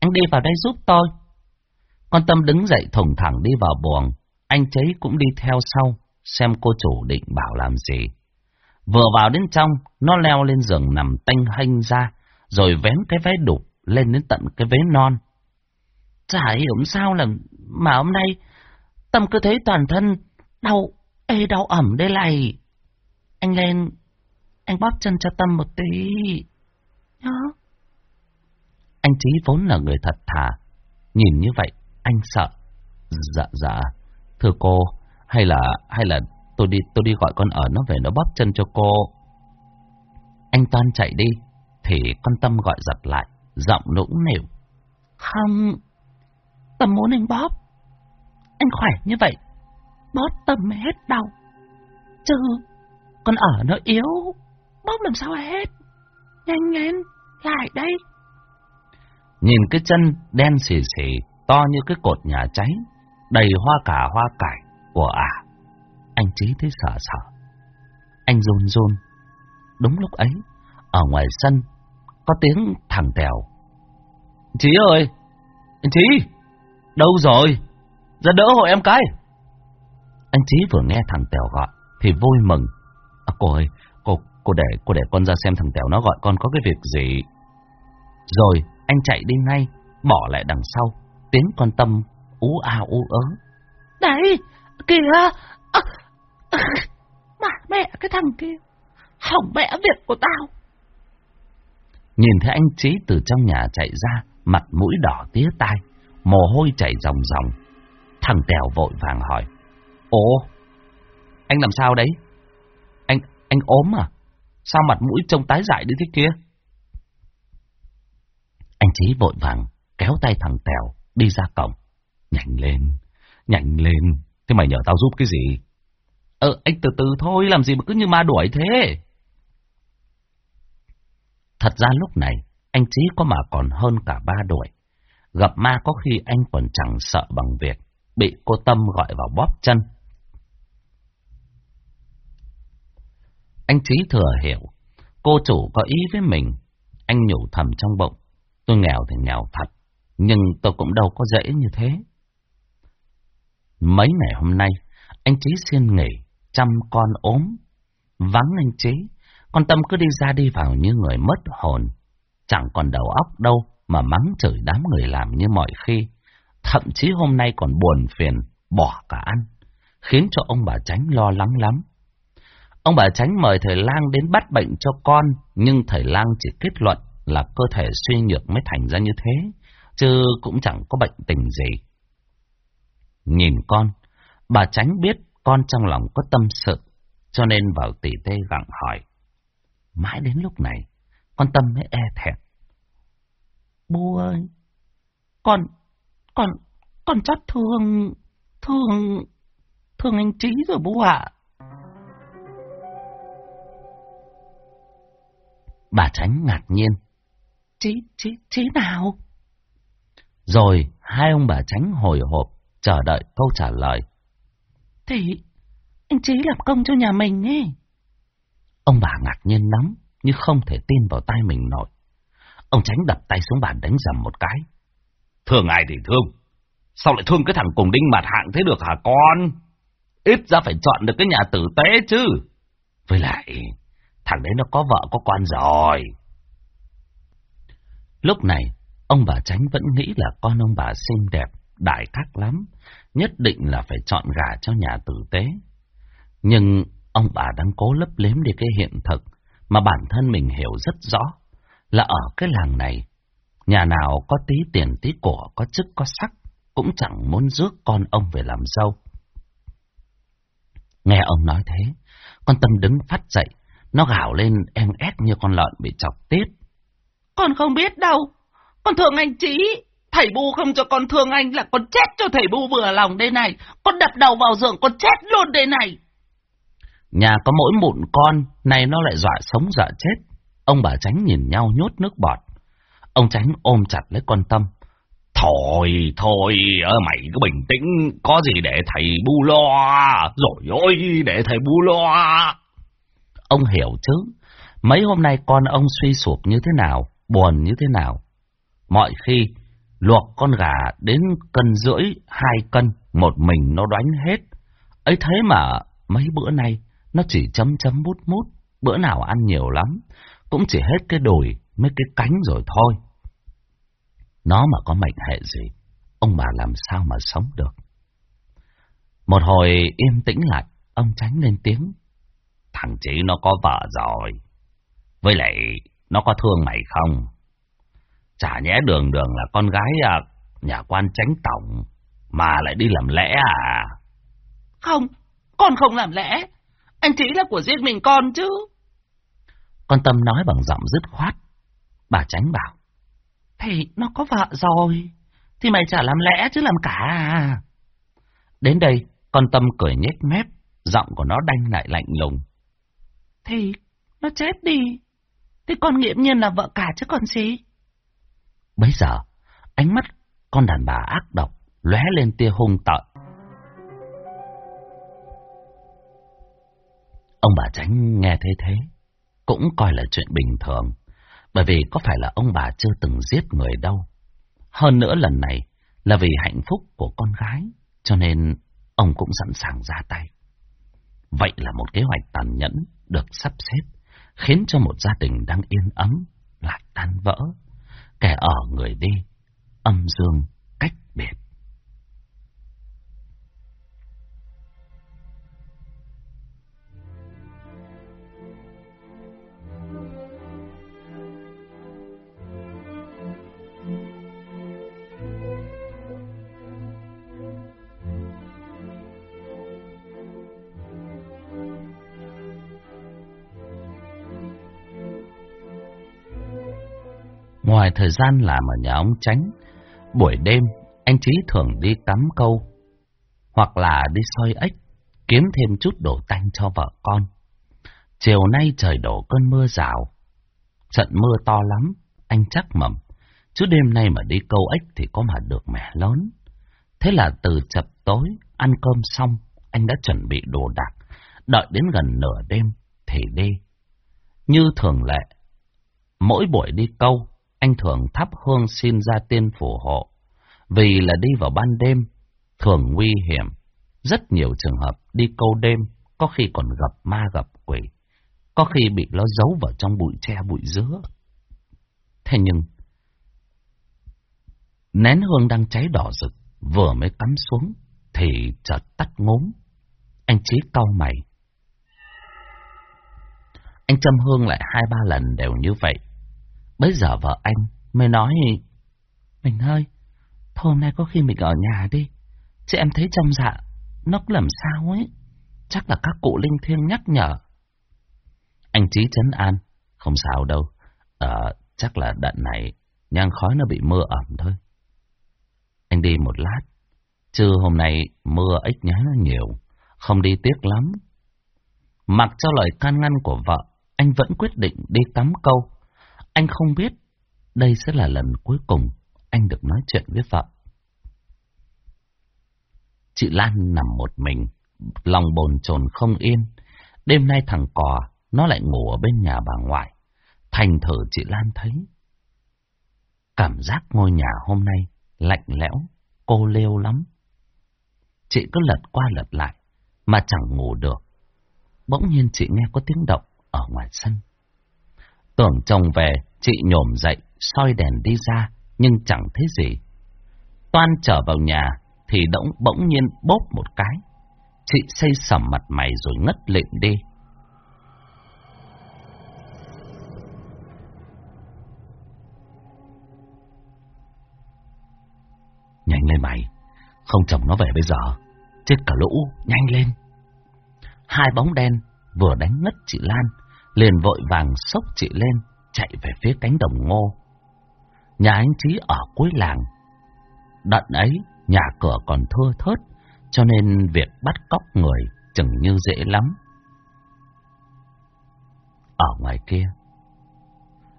Anh đi vào đây giúp tôi. Con Tâm đứng dậy thủng thẳng đi vào buồng. Anh cháy cũng đi theo sau, xem cô chủ định bảo làm gì. Vừa vào đến trong, nó leo lên giường nằm tanh hanh ra, rồi vén cái váy đục lên đến tận cái váy non. Chả hiểu sao là mà hôm nay Tâm cứ thấy toàn thân đau, ê đau ẩm đây này. Anh lên, anh bóp chân cho Tâm một tí. Nhớ. Anh Trí vốn là người thật thà. Nhìn như vậy, anh sợ. Dạ, dạ. Thưa cô, hay là, hay là tôi đi, tôi đi gọi con ở nó về nó bóp chân cho cô. Anh Toan chạy đi, thì con Tâm gọi giật lại, giọng nũng nịu. Không, Tâm muốn anh bóp. Anh khỏe như vậy, bóp Tâm hết đau. Chứ con ở nó yếu, bóp làm sao hết. Nhanh lên lại đây. Nhìn cái chân đen xì xì, to như cái cột nhà cháy, đầy hoa cả hoa cải của ả. À. Anh Trí thấy sợ sợ. Anh run run. Đúng lúc ấy, ở ngoài sân, có tiếng thằng Tèo. Trí ơi! Anh Trí! Đâu rồi? Ra đỡ hộ em cái! Anh Trí vừa nghe thằng Tèo gọi, thì vui mừng. À, cô ơi, cô, cô để cô để con ra xem thằng Tèo nó gọi con có cái việc gì. Rồi, anh chạy đi ngay, bỏ lại đằng sau, tiếng con Tâm ú a ú ớ. Đấy, kìa! À, mà mẹ cái thằng kia, hỏng mẹ việc của tao. Nhìn thấy anh Trí từ trong nhà chạy ra, mặt mũi đỏ tía tai, mồ hôi chảy ròng ròng. Thằng Tèo vội vàng hỏi, Ồ, anh làm sao đấy? Anh anh ốm à? Sao mặt mũi trông tái dại đến thế kia? Anh Trí vội vàng kéo tay thằng Tèo đi ra cổng. Nhanh lên, nhanh lên. Thế mày nhờ tao giúp cái gì? Ờ, anh từ từ thôi, làm gì mà cứ như ma đuổi thế? Thật ra lúc này, anh Trí có mà còn hơn cả ba đuổi. Gặp ma có khi anh còn chẳng sợ bằng việc bị cô Tâm gọi vào bóp chân. Anh Trí thừa hiểu, cô chủ có ý với mình. Anh nhủ thầm trong bụng, tôi nghèo thì nghèo thật, nhưng tôi cũng đâu có dễ như thế. Mấy ngày hôm nay, anh Trí xin nghỉ, chăm con ốm. Vắng anh chế, con Tâm cứ đi ra đi vào như người mất hồn. Chẳng còn đầu óc đâu mà mắng chửi đám người làm như mọi khi. Thậm chí hôm nay còn buồn phiền, bỏ cả ăn, khiến cho ông bà Tránh lo lắng lắm. Ông bà Tránh mời thầy lang đến bắt bệnh cho con, nhưng thầy lang chỉ kết luận là cơ thể suy nhược mới thành ra như thế, chứ cũng chẳng có bệnh tình gì. Nhìn con, bà Tránh biết con trong lòng có tâm sự, cho nên vào tỉ tê gặng hỏi.
Mãi đến lúc này, con Tâm mới e thẹn.
Bố ơi, con, con, con chắc thương, thương, thương anh Trí rồi bố ạ.
Bà tránh ngạc nhiên.
Trí, trí, trí nào?
Rồi hai ông bà tránh hồi hộp, chờ đợi câu trả lời.
Thì anh Trí làm công cho nhà mình ấy.
Ông bà ngạc nhiên lắm, nhưng không thể tin vào tay mình nổi. Ông tránh đập tay xuống bàn đánh dầm một cái.
Thương ai thì thương. Sao lại thương cái thằng cùng đinh mặt hạng thế được hả con? Ít ra phải chọn được cái nhà tử tế chứ.
Với lại, thằng đấy nó có vợ có con rồi. Lúc này, ông bà Tránh vẫn nghĩ là con ông bà xinh đẹp, đại các lắm, nhất định là phải chọn gà cho nhà tử tế. Nhưng ông bà đang cố lấp lếm đi cái hiện thực mà bản thân mình hiểu rất rõ là ở cái làng này, nhà nào có tí tiền tí của, có chức có sắc, cũng chẳng muốn rước con ông về làm dâu. Nghe ông nói thế, con Tâm đứng phát dậy, nó gào lên em ép như con lợn bị chọc tiết.
Con không biết đâu, con thường anh Trí, thầy bu không cho con thương anh là con chết cho thầy bu vừa lòng đây này, con đập đầu vào giường con chết luôn đây này.
Nhà có mỗi mụn con, này nó lại dọa sống dọa chết. Ông bà Tránh nhìn nhau nhốt nước bọt. Ông Tránh ôm chặt lấy con Tâm.
Thôi, thôi, mày cứ bình tĩnh, có gì để thầy bu lo, rồi ôi, để thầy bu lo.
Ông hiểu chứ, mấy hôm nay con ông suy sụp như thế nào, buồn như thế nào. Mọi khi, luộc con gà đến cân rưỡi, hai cân, một mình nó đoánh hết. ấy thế mà, mấy bữa nay, nó chỉ chấm chấm bút mút, bữa nào ăn nhiều lắm, cũng chỉ hết cái đùi, mấy cái cánh rồi thôi. Nó mà có mệnh hệ gì, ông bà làm sao mà sống được. Một hồi yên tĩnh lại, ông tránh lên tiếng.
Thằng chị nó có vợ rồi. Với lại, nó có thương mày không? Chả nhẽ đường đường là con gái à, nhà quan tránh tổng, mà lại đi làm lẽ à?
Không, con không làm lẽ. Anh chỉ là của riêng mình con chứ.
Con Tâm nói bằng giọng dứt khoát. Bà tránh bảo.
Thì nó có vợ rồi. Thì mày chả làm lẽ chứ làm cả à.
Đến đây, con Tâm cười nhếch mép. Giọng của nó đanh lại lạnh lùng.
Thì nó chết đi. Thì con nghiễm nhiên là vợ cả chứ còn gì.
Bây giờ, ánh mắt con đàn bà ác độc lóe lên tia hung tợn. Ông bà tránh nghe thế thế, cũng coi là chuyện bình thường, bởi vì có phải là ông bà chưa từng giết người đâu. Hơn nữa lần này là vì hạnh phúc của con gái, cho nên ông cũng sẵn sàng ra tay. Vậy là một kế hoạch tàn nhẫn được sắp xếp, khiến cho một gia đình đang yên ấm lại tan vỡ, kẻ ở người đi, âm dương cách biệt. Ngoài thời gian làm ở nhà ông Tránh, buổi đêm anh Trí thường đi tắm câu, hoặc là đi soi ếch, kiếm thêm chút đồ tanh cho vợ con. Chiều nay trời đổ cơn mưa rào, trận mưa to lắm, anh chắc mầm, chứ đêm nay mà đi câu ếch thì có mà được mẻ lớn. Thế là từ chập tối, ăn cơm xong, anh đã chuẩn bị đồ đạc, đợi đến gần nửa đêm thì đi. Như thường lệ, mỗi buổi đi câu, anh thường thắp hương xin ra tiên phù hộ. Vì là đi vào ban đêm, thường nguy hiểm. Rất nhiều trường hợp đi câu đêm, có khi còn gặp ma gặp quỷ, có khi bị nó giấu vào trong bụi tre bụi dứa. Thế nhưng, nén hương đang cháy đỏ rực, vừa mới cắm xuống, thì chợt tắt ngốm. Anh Chí cau mày. Anh châm hương lại hai ba lần đều như vậy, Bây giờ vợ anh mới nói Mình ơi Thôi hôm nay có khi mình ở nhà đi Chứ em thấy trong dạ Nó làm sao ấy Chắc là các cụ linh thiêng nhắc nhở Anh Trí chấn an Không sao đâu. Ờ, chắc là đợt này nhang khói nó bị mưa ẩm thôi. Anh đi một lát. Chứ hôm nay mưa nhái nó nhiều. Không đi tiếc lắm. Mặc cho lời can ngăn của vợ, anh vẫn quyết định đi tắm câu. Anh không biết đây sẽ là lần cuối cùng anh được nói chuyện với vợ. Chị Lan nằm một mình, lòng bồn chồn không yên. Đêm nay thằng cò, nó lại ngủ ở bên nhà bà ngoại. Thành thử chị Lan thấy. Cảm giác ngôi nhà hôm nay lạnh lẽo, cô lêu lắm. Chị cứ lật qua lật lại, mà chẳng ngủ được. Bỗng nhiên chị nghe có tiếng động ở ngoài sân. Tưởng chồng về, chị nhổm dậy, soi đèn đi ra, nhưng chẳng thấy gì. Toan trở vào nhà, thì đỗng bỗng nhiên bóp một cái. Chị xây sầm mặt mày rồi ngất lịm đi. Nhanh lên mày, không chồng nó về bây giờ. Chết cả lũ, nhanh lên. Hai bóng đen vừa đánh ngất chị Lan, liền vội vàng sốc chị lên, chạy về phía cánh đồng ngô. Nhà anh Trí ở cuối làng. Đận ấy, nhà cửa còn thưa thớt, cho nên việc bắt cóc người chừng như dễ lắm. Ở ngoài kia,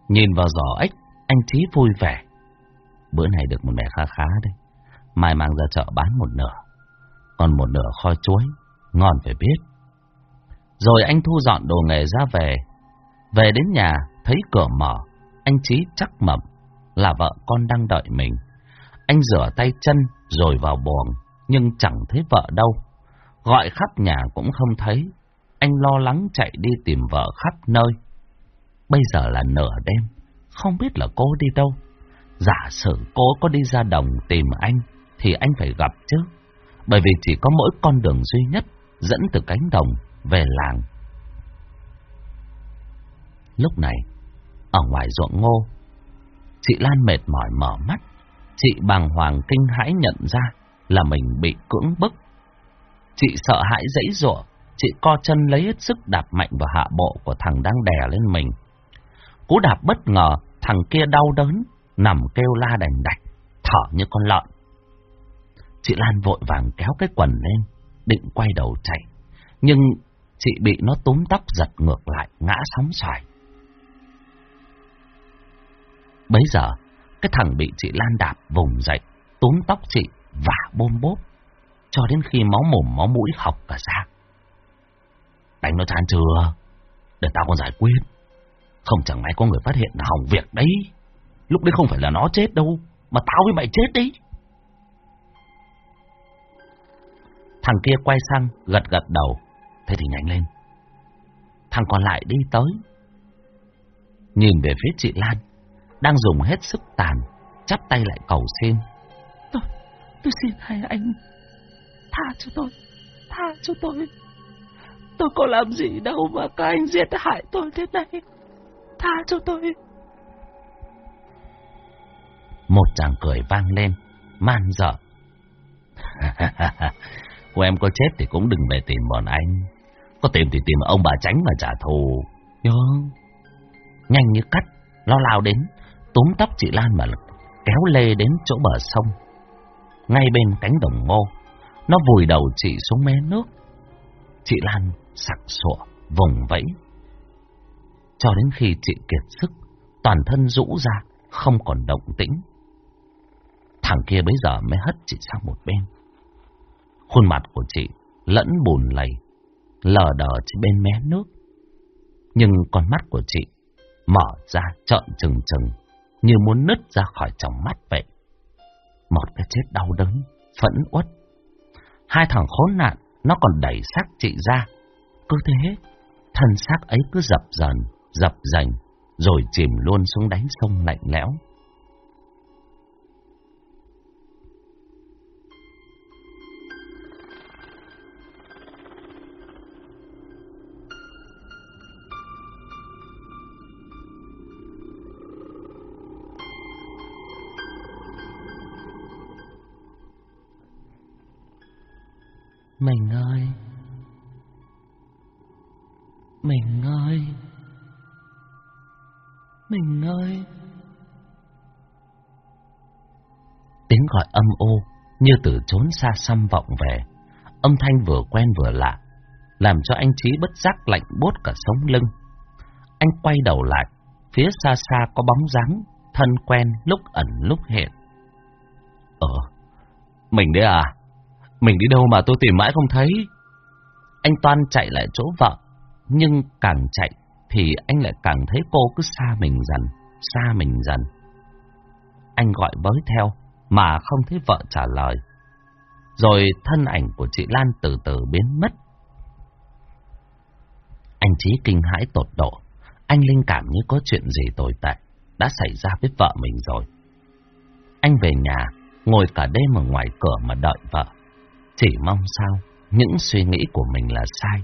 nhìn vào giỏ ếch, anh Trí vui vẻ. Bữa này được một mẻ khá khá đấy, mai mang ra chợ bán một nửa, còn một nửa kho chuối, ngon phải biết. Rồi anh thu dọn đồ nghề ra về, về đến nhà thấy cửa mở, anh Trí chắc mẩm là vợ con đang đợi mình. Anh rửa tay chân rồi vào buồng, nhưng chẳng thấy vợ đâu. Gọi khắp nhà cũng không thấy. Anh lo lắng chạy đi tìm vợ khắp nơi. Bây giờ là nửa đêm, không biết là cô đi đâu. Giả sử cô có đi ra đồng tìm anh, thì anh phải gặp chứ. Bởi vì chỉ có mỗi con đường duy nhất dẫn từ cánh đồng về làng. Lúc này, ở ngoài ruộng ngô, chị Lan mệt mỏi mở mắt. Chị bàng hoàng kinh hãi nhận ra là mình bị cưỡng bức. Chị sợ hãi dãy rủa, chị co chân lấy hết sức đạp mạnh vào hạ bộ của thằng đang đè lên mình. Cú đạp bất ngờ, thằng kia đau đớn, nằm kêu la đành đạch, thở như con lợn. Chị Lan vội vàng kéo cái quần lên, định quay đầu chạy. Nhưng chị bị nó túm tóc giật ngược lại, ngã sóng xoài. Bấy giờ, cái thằng bị chị Lan đạp vùng dậy, túm tóc chị và bôm bốp, cho đến khi máu mồm máu mũi học cả ra. Đánh nó chán chưa? Để tao còn giải quyết. Không chẳng may có người phát hiện là hỏng việc đấy. Lúc đấy không phải là nó chết đâu, mà tao với mày chết đấy. Thằng kia quay sang, gật gật đầu. Thế thì nhanh lên. Thằng còn lại đi tới. Nhìn về phía chị Lan, đang dùng hết sức tàn, chắp tay lại cầu xin.
Tôi, tôi xin hai anh, tha cho tôi, tha cho tôi. Tôi có làm gì đâu mà các anh giết hại tôi thế này. Tha cho tôi.
Một chàng cười vang lên, man dở. Cô em có chết thì cũng đừng về tìm bọn anh. Có tìm thì tìm ông bà tránh mà trả thù.
Nhớ.
Nhanh như cắt, lo lao đến, túm tóc chị Lan mà lực, kéo lê đến chỗ bờ sông. Ngay bên cánh đồng ngô, nó vùi đầu chị xuống mé nước. Chị Lan sặc sụa, vùng vẫy. Cho đến khi chị kiệt sức, toàn thân rũ ra, không còn động tĩnh. Thằng kia bây giờ mới hất chị sang một bên. Khuôn mặt của chị lẫn bùn lầy, lờ đờ trên bên mé nước. Nhưng con mắt của chị mở ra trợn trừng trừng, như muốn nứt ra khỏi trong mắt vậy. Một cái chết đau đớn, phẫn uất. Hai thằng khốn nạn, nó còn đẩy xác chị ra. Cứ thế, thân xác ấy cứ dập dần, dập dành, rồi chìm luôn xuống đáy sông lạnh lẽo.
Mình ơi. Mình ơi. Mình ơi.
Tiếng gọi âm ô Như từ chốn xa xăm vọng về. Âm thanh vừa quen vừa lạ, Làm cho anh Trí bất giác lạnh bốt cả sống lưng. Anh quay đầu lại, Phía xa xa có bóng dáng Thân quen lúc ẩn lúc hiện. Ờ Mình đấy à? Mình đi đâu mà tôi tìm mãi không thấy? Anh Toan chạy lại chỗ vợ, nhưng càng chạy thì anh lại càng thấy cô cứ xa mình dần, xa mình dần. Anh gọi với theo mà không thấy vợ trả lời. Rồi thân ảnh của chị Lan từ từ biến mất. Anh Chí kinh hãi tột độ. Anh linh cảm như có chuyện gì tồi tệ đã xảy ra với vợ mình rồi. Anh về nhà, ngồi cả đêm ở ngoài cửa mà đợi vợ. Chỉ mong sao những suy nghĩ của mình là sai.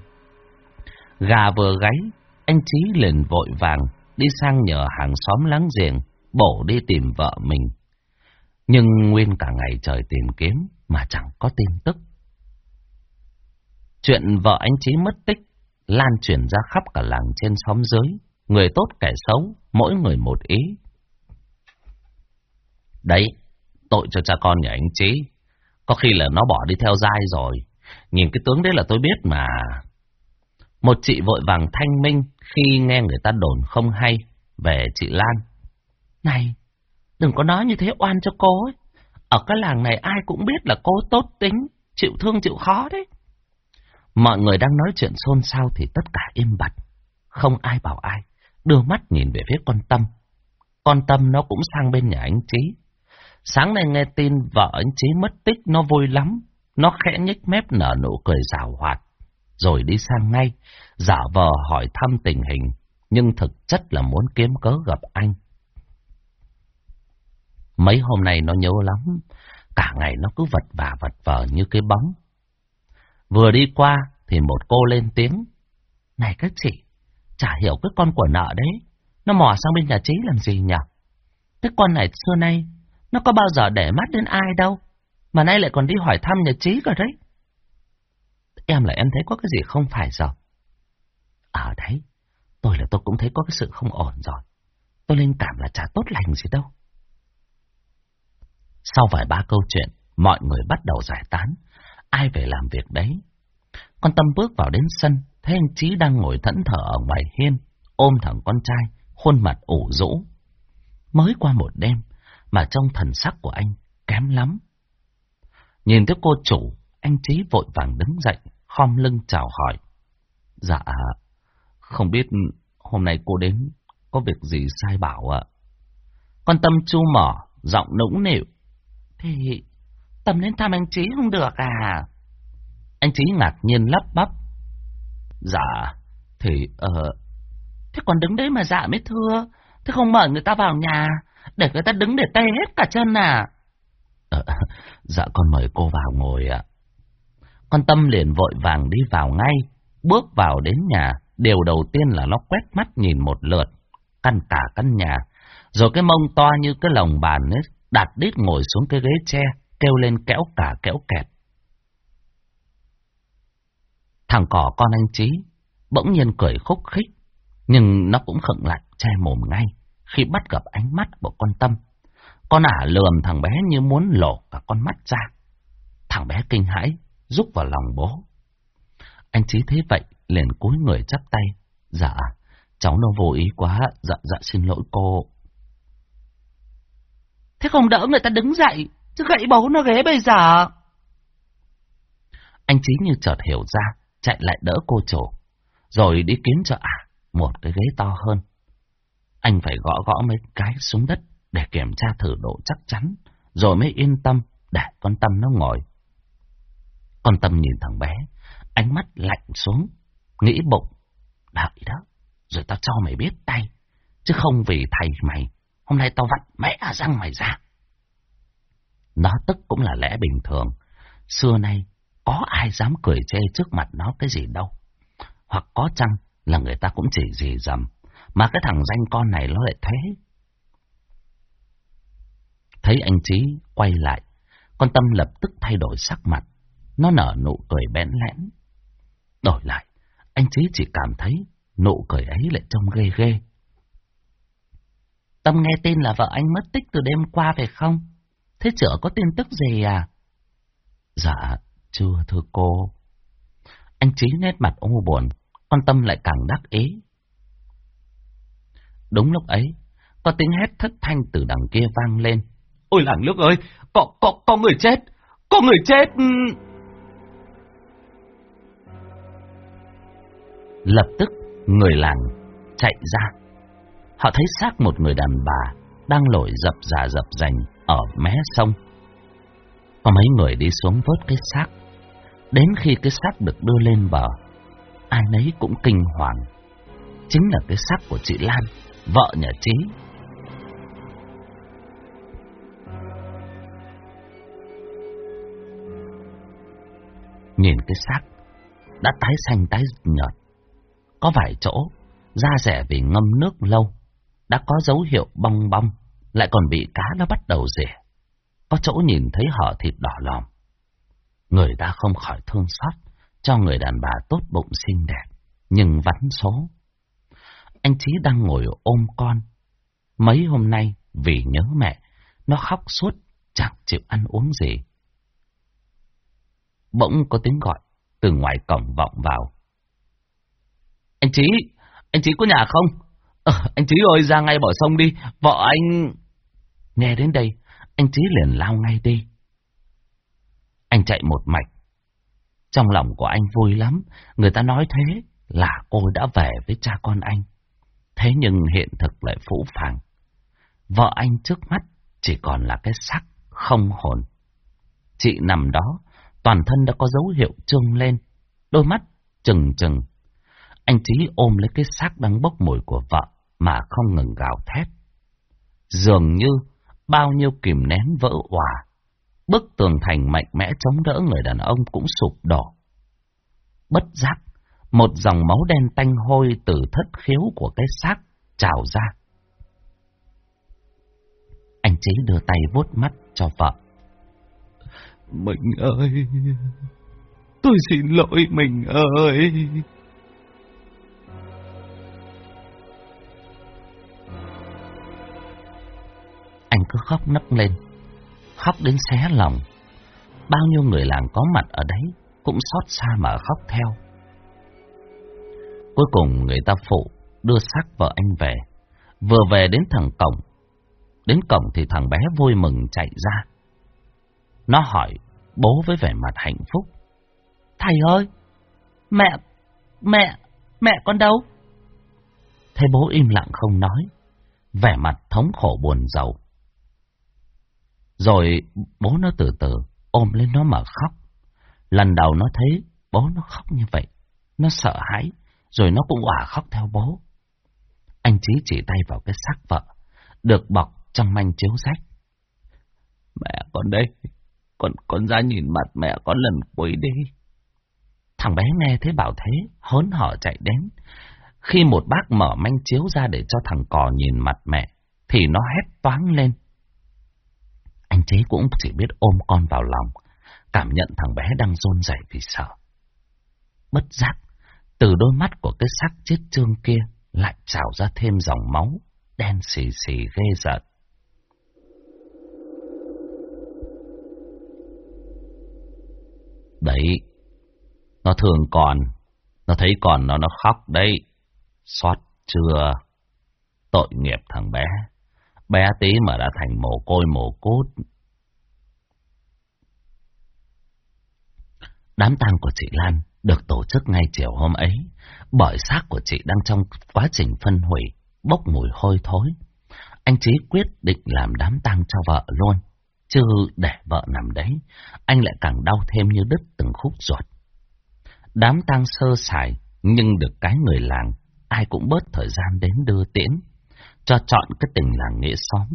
Gà vừa gáy, anh Chí liền vội vàng đi sang nhờ hàng xóm láng giềng bổ đi tìm vợ mình. Nhưng nguyên cả ngày trời tìm kiếm mà chẳng có tin tức. Chuyện vợ anh Chí mất tích lan truyền ra khắp cả làng trên xóm dưới, người tốt kẻ xấu, mỗi người một ý. Đấy, tội cho cha con nhà anh Chí, có khi là nó bỏ đi theo dai rồi. Nhìn cái tướng đấy là tôi biết mà. Một chị vội vàng thanh minh khi nghe người ta đồn không hay về chị Lan.
Này, đừng có nói như thế oan cho cô ấy. Ở cái làng này ai cũng biết là cô tốt tính, chịu thương chịu khó đấy.
Mọi người đang nói chuyện xôn xao thì tất cả im bặt. Không ai bảo ai, đưa mắt nhìn về phía con Tâm. Con Tâm nó cũng sang bên nhà anh Trí. Sáng nay nghe tin vợ anh Chí mất tích nó vui lắm. Nó khẽ nhếch mép nở nụ cười rào hoạt. Rồi đi sang ngay, giả vờ hỏi thăm tình hình, nhưng thực chất là muốn kiếm cớ gặp anh. Mấy hôm nay nó nhớ lắm, cả ngày nó cứ vật vả vật vờ như cái bóng. Vừa đi qua thì một cô lên tiếng.
Này các chị, chả hiểu cái con của nợ đấy, nó mò sang bên nhà trí làm gì nhỉ? Cái con này xưa nay, nó có bao giờ để mắt đến ai đâu, mà nay lại còn đi hỏi thăm nhà trí rồi đấy.
Em lại em thấy có cái gì không phải rồi.
Ở ờ đấy, tôi là tôi cũng thấy có cái sự không ổn rồi. Tôi linh cảm là chả tốt lành gì đâu.
Sau vài ba câu chuyện, mọi người bắt đầu giải tán. Ai về làm việc đấy? Con Tâm bước vào đến sân, thấy anh Chí đang ngồi thẫn thờ ở ngoài hiên, ôm thằng con trai, khuôn mặt ủ rũ. Mới qua một đêm, mà trong thần sắc của anh kém lắm. Nhìn thấy cô chủ, anh Chí vội vàng đứng dậy, khom lưng chào hỏi. Dạ, không biết hôm nay cô đến có việc gì sai bảo ạ? Con Tâm chu mỏ, giọng nũng nịu.
Thì Tâm đến thăm anh Trí không được à?
Anh Trí ngạc nhiên lắp bắp. Dạ, thì... Uh...
Thế còn đứng đấy mà dạ mới thưa. Thế không mời người ta vào nhà, để người ta đứng để tê hết cả chân à?
à dạ con mời cô vào ngồi ạ. Con Tâm liền vội vàng đi vào ngay, bước vào đến nhà, điều đầu tiên là nó quét mắt nhìn một lượt, căn cả căn nhà, rồi cái mông to như cái lồng bàn ấy, đặt đít ngồi xuống cái ghế tre, kêu lên kéo cả kéo kẹt. Thằng cỏ con anh Trí bỗng nhiên cười khúc khích, nhưng nó cũng khựng lại che mồm ngay khi bắt gặp ánh mắt của con Tâm. Con ả lườm thằng bé như muốn lổ cả con mắt ra. Thằng bé kinh hãi, rúc vào lòng bố. Anh Trí thấy vậy, liền cúi người chắp tay. Dạ, cháu nó vô ý quá, dạ dạ xin lỗi cô.
Thế không đỡ người ta đứng dậy, chứ gãy bấu nó ghế bây giờ.
Anh Trí như chợt hiểu ra, chạy lại đỡ cô chủ, rồi đi kiếm cho ả một cái ghế to hơn. Anh phải gõ gõ mấy cái xuống đất để kiểm tra thử độ chắc chắn, rồi mới yên tâm để con Tâm nó ngồi. Con Tâm nhìn thằng bé, ánh mắt lạnh xuống, nghĩ bụng, đợi đó, rồi tao cho mày biết tay, chứ không vì thầy mày, hôm nay tao vặt mẹ răng mày ra. Nó tức cũng là lẽ bình thường, xưa nay có ai dám cười chê trước mặt nó cái gì đâu. Hoặc có chăng là người ta cũng chỉ dì dầm, mà cái thằng danh con này nó lại thế. Thấy anh Trí quay lại, con Tâm lập tức thay đổi sắc mặt, nó nở nụ cười bẽn lẽn. Đổi lại, anh Trí chỉ cảm thấy nụ cười ấy lại trông ghê ghê.
Tâm nghe tin là vợ anh mất tích từ đêm qua phải không?
thế chữa có tin tức gì à? Dạ, chưa thưa cô. Anh Trí nét mặt u buồn, con Tâm lại càng đắc ý. Đúng lúc ấy, có tiếng hét thất thanh từ đằng kia vang lên.
Ôi làng nước ơi, có, có, có người chết, có người chết.
Lập tức, người làng chạy ra. Họ thấy xác một người đàn bà đang lội dập dà dập dành ở mé sông. Có mấy người đi xuống vớt cái xác. Đến khi cái xác được đưa lên bờ, ai nấy cũng kinh hoàng. Chính là cái xác của chị Lan, vợ nhà Trí. Nhìn cái xác đã tái xanh tái nhợt. Có vài chỗ da rẻ vì ngâm nước lâu, đã có dấu hiệu bong bong, lại còn bị cá nó bắt đầu rỉ Có chỗ nhìn thấy hở thịt đỏ lòm. Người ta không khỏi thương xót cho người đàn bà tốt bụng xinh đẹp, nhưng vắn số. Anh Chí đang ngồi ôm con. Mấy hôm nay, vì nhớ mẹ, nó khóc suốt, chẳng chịu ăn uống gì. Bỗng có tiếng gọi từ ngoài cổng vọng vào.
Anh Chí, anh Chí có nhà không? Ờ, anh Chí ơi, ra ngay bỏ sông đi, vợ anh...
Nghe đến đây, anh Chí liền lao ngay đi. Anh chạy một mạch. Trong lòng của anh vui lắm, người ta nói thế là cô đã về với cha con anh. Thế nhưng hiện thực lại phũ phàng. Vợ anh trước mắt chỉ còn là cái xác không hồn. Chị nằm đó, toàn thân đã có dấu hiệu trương lên, đôi mắt trừng trừng. Anh Chí ôm lấy cái xác đang bốc mùi của vợ mà không ngừng gào thét. Dường như bao nhiêu kìm nén vỡ hòa, bức tường thành mạnh mẽ chống đỡ người đàn ông cũng sụp đổ. Bất giác, một dòng máu đen tanh hôi từ thất khiếu của cái xác trào ra. Anh Chí đưa tay vuốt mắt cho vợ.
Mình ơi, tôi xin lỗi mình ơi.
Anh cứ khóc nấc lên, khóc đến xé lòng. Bao nhiêu người làng có mặt ở đấy cũng xót xa mà khóc theo. Cuối cùng người ta phụ đưa xác vợ anh về. Vừa về đến thằng cổng. Đến cổng thì thằng bé vui mừng chạy ra. Nó hỏi bố với vẻ mặt hạnh phúc.
Thầy ơi, mẹ, mẹ, mẹ con đâu?
Thấy bố im lặng không nói, vẻ mặt thống khổ buồn giàu. Rồi bố nó từ từ ôm lên nó mà khóc. Lần đầu nó thấy bố nó khóc như vậy, nó sợ hãi, rồi nó cũng òa khóc theo bố. Anh Chí chỉ tay vào cái xác vợ, được bọc trong manh chiếu rách.
Mẹ con đây, con, con ra nhìn mặt mẹ con lần cuối đi.
Thằng bé nghe thấy bảo thế, hớn hở chạy đến. Khi một bác mở manh chiếu ra để cho thằng cò nhìn mặt mẹ, thì nó hét toáng lên. Anh chế cũng chỉ biết ôm con vào lòng, cảm nhận thằng bé đang rôn rẩy vì sợ. Bất giác, từ đôi mắt của cái xác chết trương kia lại trào ra thêm dòng máu, đen xì xì ghê giận. Đấy, nó thường còn nó thấy còn nó nó khóc đấy, xót chưa, tội nghiệp thằng bé, bé tí mà đã thành mồ côi mồ cốt. Đám tang của chị Lan được tổ chức ngay chiều hôm ấy, bởi xác của chị đang trong quá trình phân hủy, bốc mùi hôi thối. Anh Chí quyết định làm đám tang cho vợ luôn, chứ để vợ nằm đấy, anh lại càng đau thêm như đứt từng khúc ruột. Đám tang sơ sài, nhưng được cái người làng, ai cũng bớt thời gian đến đưa tiễn, cho chọn cái tình làng nghĩa xóm.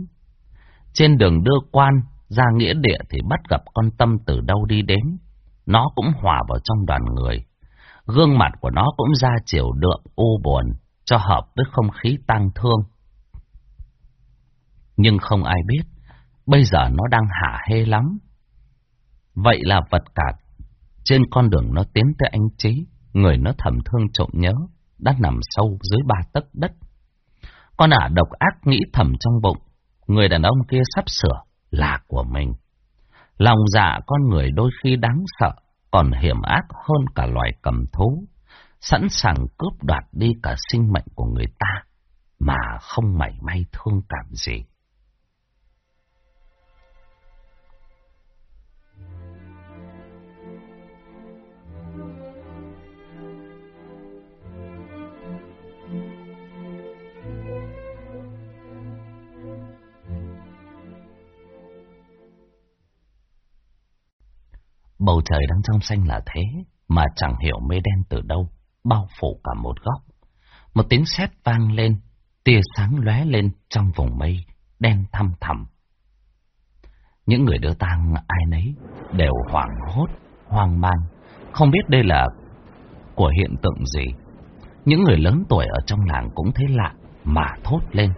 Trên đường đưa quan ra nghĩa địa thì bắt gặp con tâm từ đâu đi đến, nó cũng hòa vào trong đoàn người. Gương mặt của nó cũng ra chiều đượm u buồn, cho hợp với không khí tang thương. Nhưng không ai biết, bây giờ nó đang hả hê lắm. Vậy là vật cạt, trên con đường nó tiến tới anh Trí, người nó thầm thương trộm nhớ, đã nằm sâu dưới ba tấc đất. Con ả độc ác nghĩ thầm trong bụng, người đàn ông kia sắp sửa là của mình. Lòng dạ con người đôi khi đáng sợ, còn hiểm ác hơn cả loài cầm thú, sẵn sàng cướp đoạt đi cả sinh mệnh của người ta, mà không mảy may thương cảm gì. Bầu trời đang trong xanh là thế, mà chẳng hiểu mây đen từ đâu, bao phủ cả một góc. Một tiếng sét vang lên, tia sáng lóe lên trong vùng mây, đen thăm thẳm. Những người đưa tang ai nấy đều hoảng hốt, hoang mang, không biết đây là của hiện tượng gì. Những người lớn tuổi ở trong làng cũng thấy lạ mà thốt lên.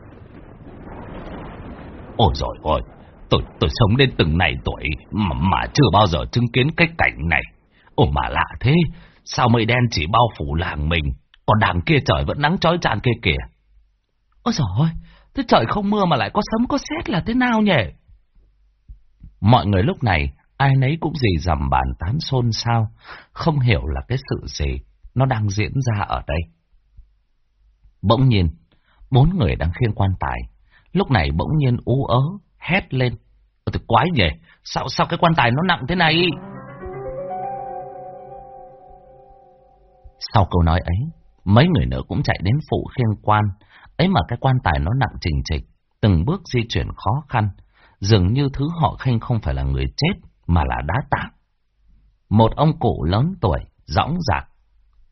Ôi rồi ôi, Tôi, tôi sống đến từng này tuổi mà, mà chưa bao giờ chứng kiến cái cảnh này. Ồ mà lạ thế, sao mây đen chỉ bao phủ làng mình, còn đằng kia trời vẫn nắng chói chang kia kìa.
Ôi trời ơi, thế trời không mưa mà lại có sấm có sét là thế nào nhỉ?
Mọi người lúc này, ai nấy cũng gì dầm bàn tán xôn xao, không hiểu là cái sự gì nó đang diễn ra ở đây. Bỗng nhiên, bốn người đang khiêng quan tài, lúc này bỗng nhiên ú ớ, hét lên. thật quái nhỉ, sao sao cái quan tài nó nặng thế này? Sau câu nói ấy, mấy người nữa cũng chạy đến phụ khiêng quan, ấy mà cái quan tài nó nặng trình trịch, từng bước di chuyển khó khăn, dường như thứ họ khênh không phải là người chết, mà là đá tảng. Một ông cụ lớn tuổi, dõng dạc,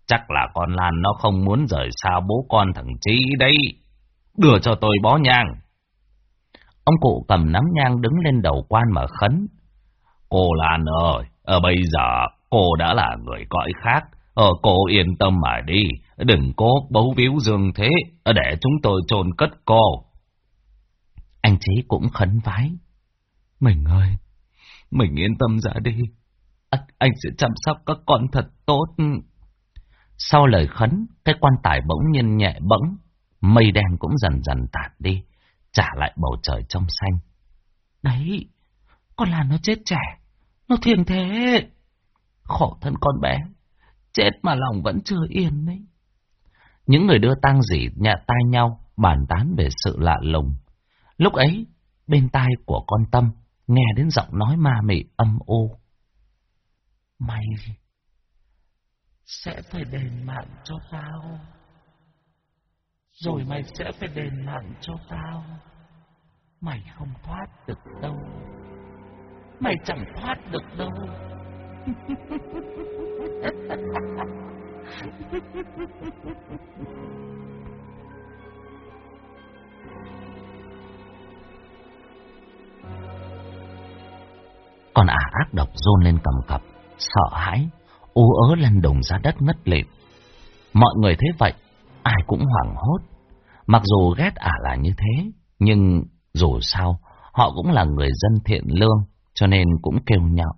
chắc là con Lan nó không muốn rời xa bố con thằng chi đấy. Đưa cho tôi bó nhang. Ông cụ cầm nắm nhang đứng lên đầu quan mà khấn. Cô Lan ơi, ở bây giờ cô đã là người cõi khác. Ờ, cô yên tâm mà đi, đừng cố bấu víu dương thế, ờ, để chúng tôi chôn cất cô. Anh chí cũng khấn vái.
Mình ơi, mình yên tâm ra đi. À, anh sẽ chăm sóc các con thật tốt.
Sau lời khấn, cái quan tài bỗng nhiên nhẹ bẫng, mây đen cũng dần dần tạt đi trả lại bầu trời trong xanh.
Đấy, con là nó chết trẻ, nó thiêng thế. Khổ thân con bé, chết mà lòng vẫn chưa yên đấy.
Những người đưa tang dỉ nhà tai nhau, bàn tán về sự lạ lùng. Lúc ấy, bên tai của con Tâm, nghe đến giọng nói ma mị âm u.
Mày sẽ phải đền mạng cho tao rồi mày sẽ phải đền mạng cho tao. Mày không thoát được đâu. Mày chẳng thoát được đâu.
Con ả ác độc rôn lên cầm cập, sợ hãi, ú ớ lên đùng ra đất ngất lịm. Mọi người thấy vậy, ai cũng hoảng hốt. Mặc dù ghét ả là như thế, nhưng dù sao, họ cũng là người dân thiện lương, cho nên cũng kêu nhau,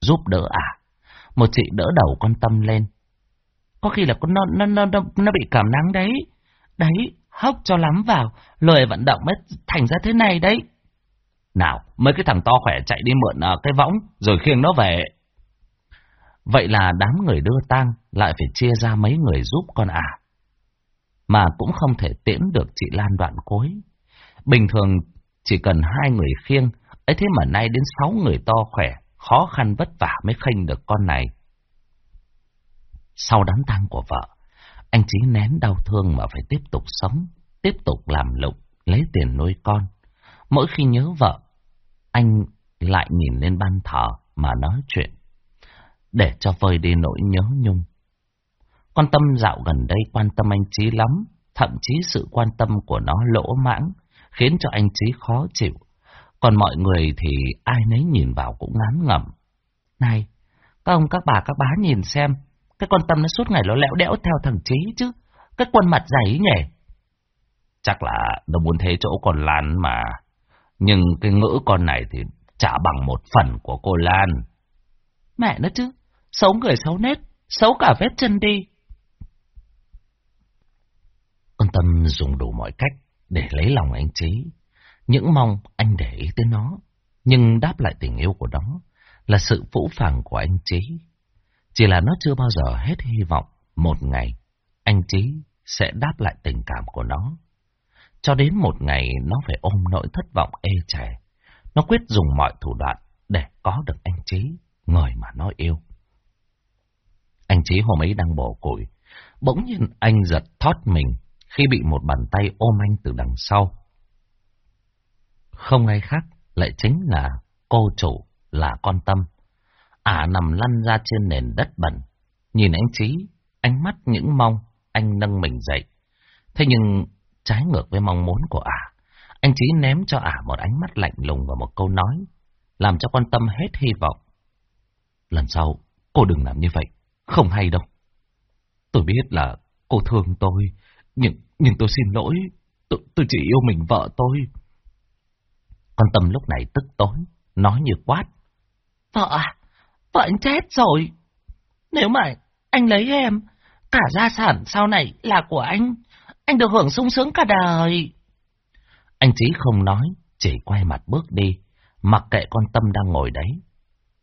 giúp đỡ ả. Một chị đỡ đầu con tâm lên.
Có khi là con nó, nó, nó, nó, nó bị cảm nắng đấy. Đấy, hốc cho lắm vào, lười vận động mới thành ra thế này đấy.
Nào, mấy cái thằng to khỏe chạy đi mượn uh, cái võng, rồi khiêng nó về. Vậy là đám người đưa tang lại phải chia ra mấy người giúp con ả mà cũng không thể tiễn được chị Lan đoạn cối. Bình thường chỉ cần hai người khiêng, ấy thế mà nay đến sáu người to khỏe, khó khăn vất vả mới khênh được con này. Sau đám tang của vợ, anh chỉ nén đau thương mà phải tiếp tục sống, tiếp tục làm lụng, lấy tiền nuôi con. Mỗi khi nhớ vợ, anh lại nhìn lên ban thờ mà nói chuyện, để cho vơi đi nỗi nhớ nhung. Con Tâm dạo gần đây quan tâm anh Trí lắm, thậm chí sự quan tâm của nó lỗ mãng, khiến cho anh Trí khó chịu. Còn mọi người thì ai nấy nhìn vào cũng ngán ngẩm.
Này, các ông các bà các bá nhìn xem, cái con Tâm nó suốt ngày nó lẽo đẽo theo thằng Trí chứ, cái quần mặt dày nhỉ.
Chắc là nó muốn thế chỗ còn Lan mà, nhưng cái ngữ con này thì chả bằng một phần của cô Lan.
Mẹ nó chứ, xấu người xấu nết, xấu cả vết chân đi.
Con Tâm dùng đủ mọi cách để lấy lòng anh Trí, những mong anh để ý tới nó. Nhưng đáp lại tình yêu của nó là sự phũ phàng của anh Trí. Chỉ là nó chưa bao giờ hết hy vọng một ngày anh Trí sẽ đáp lại tình cảm của nó. Cho đến một ngày nó phải ôm nỗi thất vọng ê chề. Nó quyết dùng mọi thủ đoạn để có được anh Trí, người mà nó yêu. Anh Trí hôm ấy đang bổ củi. Bỗng nhiên anh giật thót mình khi bị một bàn tay ôm anh từ đằng sau. Không ai khác lại chính là cô chủ, là con tâm. Ả nằm lăn ra trên nền đất bẩn. Nhìn anh Trí, ánh mắt những mong, anh nâng mình dậy. Thế nhưng trái ngược với mong muốn của ả, anh Trí ném cho ả một ánh mắt lạnh lùng và một câu nói, làm cho con tâm hết hy vọng. Lần sau, cô đừng làm như vậy, không hay đâu. Tôi biết là cô thương tôi, nhưng nhưng tôi xin lỗi, tôi, tôi chỉ yêu mình vợ tôi. Con Tâm lúc này tức tối, nói như quát.
Vợ à, vợ anh chết rồi. Nếu mà anh lấy em, cả gia sản sau này là của anh. Anh được hưởng sung sướng cả đời.
Anh Chí không nói, chỉ quay mặt bước đi, mặc kệ con Tâm đang ngồi đấy.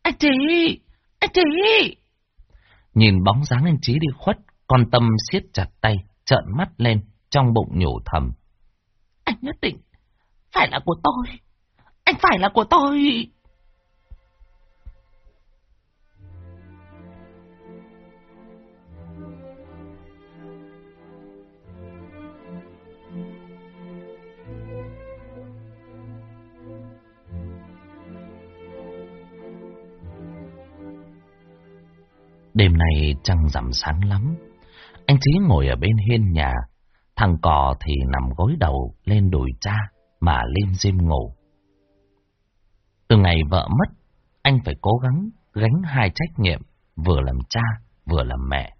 Anh Chí! Anh Chí!
Nhìn bóng dáng anh Chí đi khuất, con Tâm siết chặt tay, trợn mắt lên, trong bụng nhủ thầm.
Anh nhất định phải là của tôi. Anh phải là của tôi.
Đêm nay trăng rằm sáng lắm. Anh Chí ngồi ở bên hiên nhà. Thằng cò thì nằm gối đầu lên đùi cha mà lim dim ngủ. Từ ngày vợ mất, anh phải cố gắng gánh hai trách nhiệm, vừa làm cha, vừa làm mẹ.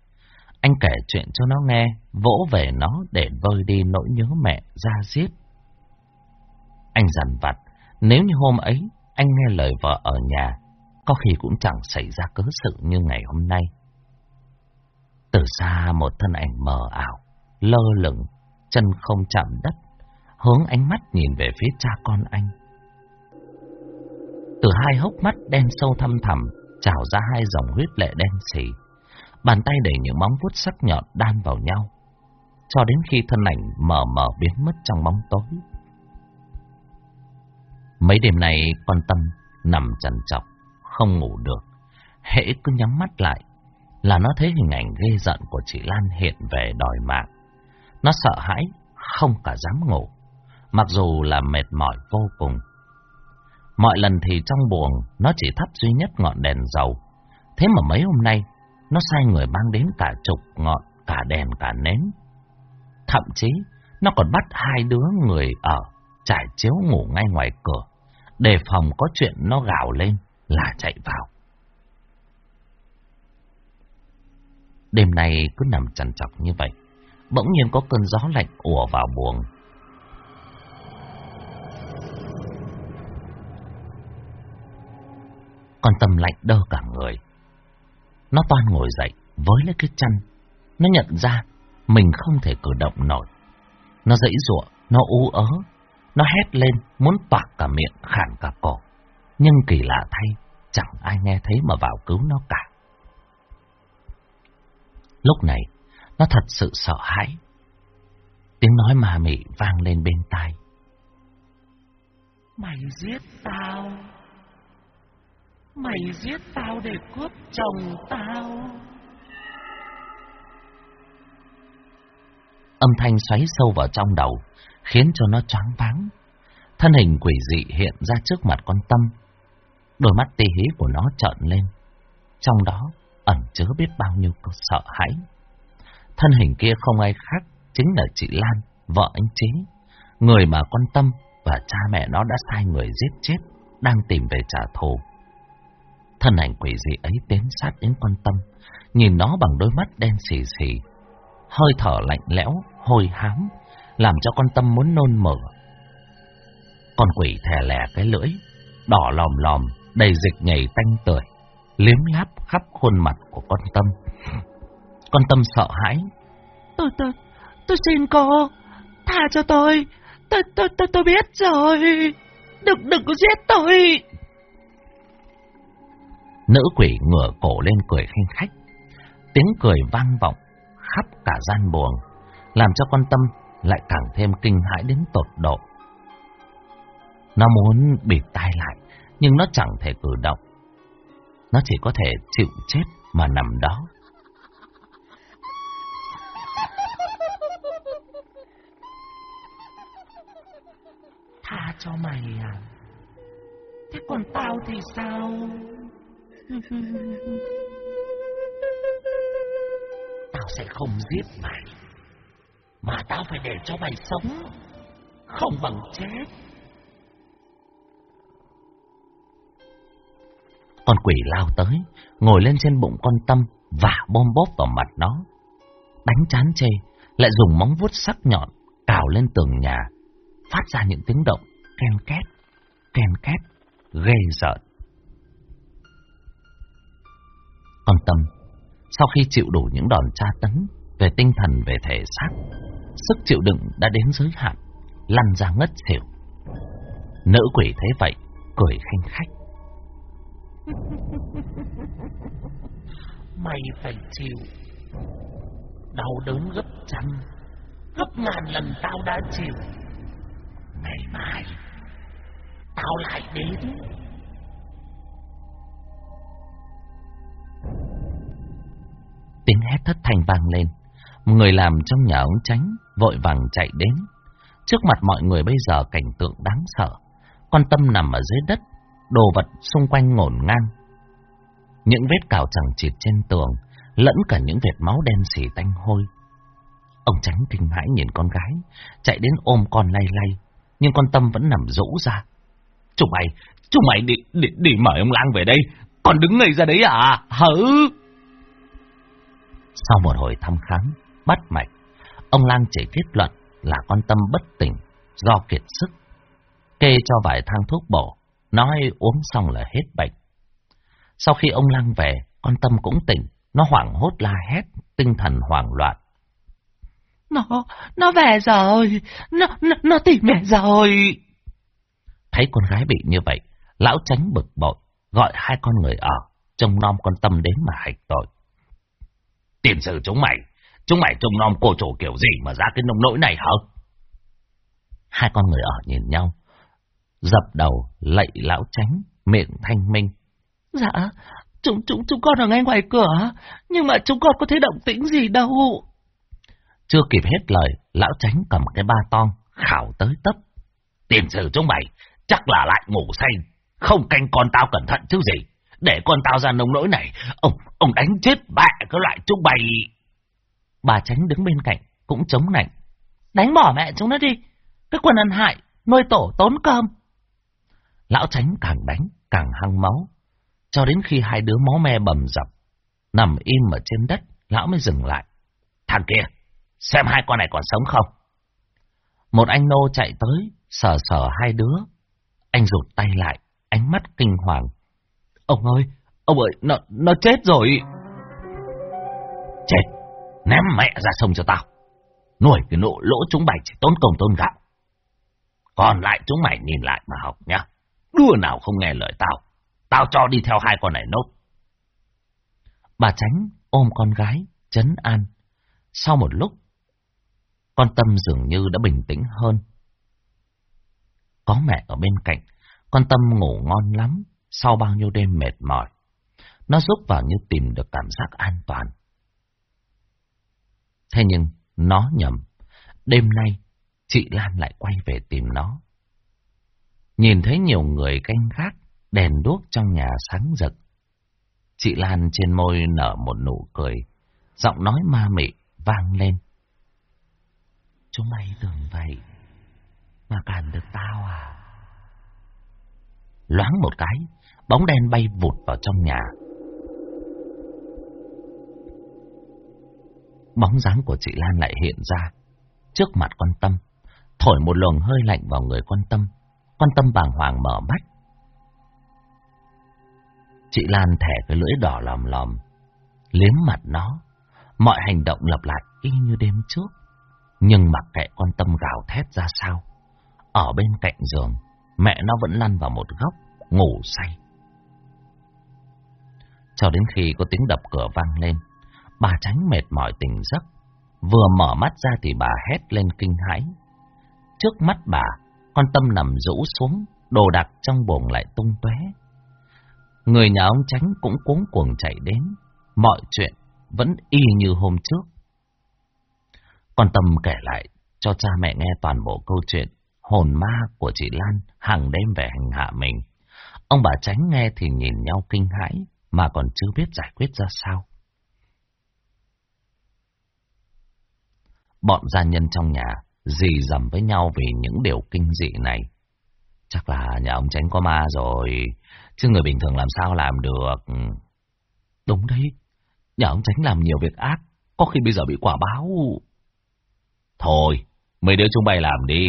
Anh kể chuyện cho nó nghe, vỗ về nó để vơi đi nỗi nhớ mẹ ra giết. Anh dằn vặt, nếu như hôm ấy anh nghe lời vợ ở nhà, có khi cũng chẳng xảy ra cớ sự như ngày hôm nay. Từ xa một thân ảnh mờ ảo, lơ lửng, chân không chạm đất, hướng ánh mắt nhìn về phía cha con anh. Từ hai hốc mắt đen sâu thăm thẳm, trào ra hai dòng huyết lệ đen xỉ. Bàn tay để những móng vuốt sắc nhọn đan vào nhau, cho đến khi thân ảnh mờ mờ biến mất trong bóng tối. Mấy đêm nay con tâm nằm trần trọc, không ngủ được. Hễ cứ nhắm mắt lại là nó thấy hình ảnh ghê giận của chị Lan hiện về đòi mạng. Nó sợ hãi, không cả dám ngủ, mặc dù là mệt mỏi vô cùng. Mọi lần thì trong buồng nó chỉ thắp duy nhất ngọn đèn dầu. Thế mà mấy hôm nay nó sai người mang đến cả chục ngọn, cả đèn cả nến. Thậm chí nó còn bắt hai đứa người ở trải chiếu ngủ ngay ngoài cửa. Đề phòng có chuyện nó gào lên là chạy vào. Đêm nay cứ nằm chằn chọc như vậy. Bỗng nhiên có cơn gió lạnh ùa vào buồng. Con tâm lạnh đơ cả người. Nó toan ngồi dậy với lấy cái chăn. Nó nhận ra mình không thể cử động nổi. Nó dãy ruộng, nó ú ớ. Nó hét lên muốn toạc cả miệng khản cả cổ. Nhưng kỳ lạ thay, chẳng ai nghe thấy mà vào cứu nó cả. Lúc này, nó thật sự sợ hãi. Tiếng nói mà mị vang lên bên tai.
Mày giết tao. Mày giết tao để cướp chồng tao.
Âm thanh xoáy sâu vào trong đầu, khiến cho nó choáng váng. Thân hình quỷ dị hiện ra trước mặt con tâm. Đôi mắt tì hí của nó trợn lên. Trong đó ẩn chứa biết bao nhiêu sợ hãi. Thân hình kia không ai khác, chính là chị Lan, vợ anh Trí. Người mà con tâm và cha mẹ nó đã sai người giết chết, đang tìm về trả thù. Thân ảnh quỷ dị ấy tiến sát đến con tâm, nhìn nó bằng đôi mắt đen xì xì, hơi thở lạnh lẽo, hôi hám, làm cho con tâm muốn nôn mửa. Con quỷ thè lè cái lưỡi, đỏ lòm lòm, đầy dịch nhảy tanh tưởi, liếm láp khắp khuôn mặt của con tâm. Con tâm sợ hãi.
Tôi, tôi, tôi xin cô, tha cho tôi, tôi, tôi, tôi, tôi biết rồi, đừng, đừng có giết tôi.
Nữ quỷ ngửa cổ lên cười khinh khách. Tiếng cười vang vọng khắp cả gian buồng, làm cho con tâm lại càng thêm kinh hãi đến tột độ. Nó muốn bịt tai lại, nhưng nó chẳng thể cử động. Nó chỉ có thể chịu chết mà nằm đó.
Tha cho mày à? Thế còn tao thì sao? tao sẽ không giết mày. Mà tao phải để cho mày sống. Không bằng chết.
Con quỷ lao tới, ngồi lên trên bụng con tâm, và bom bóp vào mặt nó. Đánh chán chê, lại dùng móng vuốt sắc nhọn, cào lên tường nhà, phát ra những tiếng động ken két, ken két, ghê sợ. Con tâm, sau khi chịu đủ những đòn tra tấn về tinh thần về thể xác, sức chịu đựng đã đến giới hạn, lăn ra ngất xỉu. Nữ quỷ thấy vậy, cười khinh khách.
Mày phải chịu. Đau đớn gấp trăm, Gấp ngàn lần tao đã chịu. Ngày mai, Tao lại đến.
Tiếng hét thất thanh vang lên. Một người làm trong nhà ống tránh, Vội vàng chạy đến. Trước mặt mọi người bây giờ cảnh tượng đáng sợ. Con tâm nằm ở dưới đất Đồ vật xung quanh ngổn ngang. Những vết cào chẳng chịt trên tường Lẫn cả những vệt máu đen xỉ tanh hôi. Ông tránh kinh hãi nhìn con gái Chạy đến ôm con lay lay Nhưng con tâm vẫn nằm rũ ra. Chúng mày Chúng mày đi, đi, đi mời ông lang về đây Còn đứng ngây ra đấy à? Hử? Sau một hồi thăm khám Bắt mạch Ông lang chỉ kết luận là con tâm bất tỉnh Do kiệt sức Kê cho vài thang thuốc bổ. Nói uống xong là hết bệnh. Sau khi ông lang về Con tâm cũng tỉnh. Nó hoảng hốt la hét Tinh thần hoảng loạn.
Nó, nó về rồi. Nó, nó, nó tìm mẹ rồi.
Thấy con gái bị như vậy, lão tránh bực bội, gọi hai con người ở, trông nom con tâm đến mà hạch tội. Tiền sử chúng mày, chúng mày trông nom cô chủ kiểu gì mà ra cái nông nỗi này hả? Hai con người ở nhìn nhau, dập đầu lạy lão tránh, miệng thanh minh.
Dạ, chúng chúng chúng con ở ngay ngoài cửa, nhưng mà chúng con có thấy động tĩnh gì đâu.
Chưa kịp hết lời, lão tránh cầm cái ba ton, khảo tới tấp. Tiền sử chúng mày, chắc là lại ngủ say, không canh con tao cẩn thận chứ gì. Để con tao ra nông nỗi này, ông ông đánh chết bẹ cái loại chúng bày. Bà tránh đứng bên cạnh, cũng chống nạnh.
Đánh bỏ mẹ chúng nó đi, cái quần ăn hại, nuôi tổ tốn cơm.
Lão tránh càng đánh, càng hăng máu, cho đến khi hai đứa máu me bầm dập, nằm im ở trên đất, lão mới dừng lại. Thằng kia, xem hai con này còn sống không? Một anh nô chạy tới, sờ sờ hai đứa, anh rụt tay lại, ánh mắt kinh hoàng. Ông ơi, ông ơi, nó, nó chết rồi. Chết, ném mẹ ra sông cho tao. Nuôi cái nộ lỗ chúng mày chỉ tốn công tốn gạo. Còn lại chúng mày nhìn lại mà học nhá. Đứa nào không nghe lời tao, tao cho đi theo hai con này nốt. Bà tránh ôm con gái, chấn an. Sau một lúc, con tâm dường như đã bình tĩnh hơn. Có mẹ ở bên cạnh, con tâm ngủ ngon lắm sau bao nhiêu đêm mệt mỏi. Nó giúp vào như tìm được cảm giác an toàn. Thế nhưng, nó nhầm. Đêm nay, chị Lan lại quay về tìm nó. Nhìn thấy nhiều người canh gác, đèn đuốc trong nhà sáng rực. Chị Lan trên môi nở một nụ cười, giọng nói ma mị vang lên. Chúng mày tưởng vậy mà cản được tao à? Loáng một cái, bóng đen bay vụt vào trong nhà. Bóng dáng của chị Lan lại hiện ra trước mặt con Tâm, thổi một luồng hơi lạnh vào người con Tâm quan Tâm bàng hoàng mở mắt. Chị Lan thẻ cái lưỡi đỏ lòm lòm, liếm mặt nó. Mọi hành động lặp lại y như đêm trước. Nhưng mặc kệ con Tâm gào thét ra sao, ở bên cạnh giường, mẹ nó vẫn lăn vào một góc, ngủ say. Cho đến khi có tiếng đập cửa vang lên, bà tránh mệt mỏi tỉnh giấc. Vừa mở mắt ra thì bà hét lên kinh hãi. Trước mắt bà, con tâm nằm rũ xuống, đồ đạc trong buồng lại tung tóe. Người nhà ông tránh cũng cuống cuồng chạy đến, mọi chuyện vẫn y như hôm trước. Con tâm kể lại cho cha mẹ nghe toàn bộ câu chuyện hồn ma của chị Lan hàng đêm về hành hạ mình. Ông bà tránh nghe thì nhìn nhau kinh hãi mà còn chưa biết giải quyết ra sao. Bọn gia nhân trong nhà dì dầm với nhau vì những điều kinh dị này. Chắc là nhà ông tránh có ma rồi, chứ người bình thường làm sao làm được. Đúng đấy, nhà ông tránh làm nhiều việc ác, có khi bây giờ bị quả báo.
Thôi, mấy đứa chúng bay làm đi,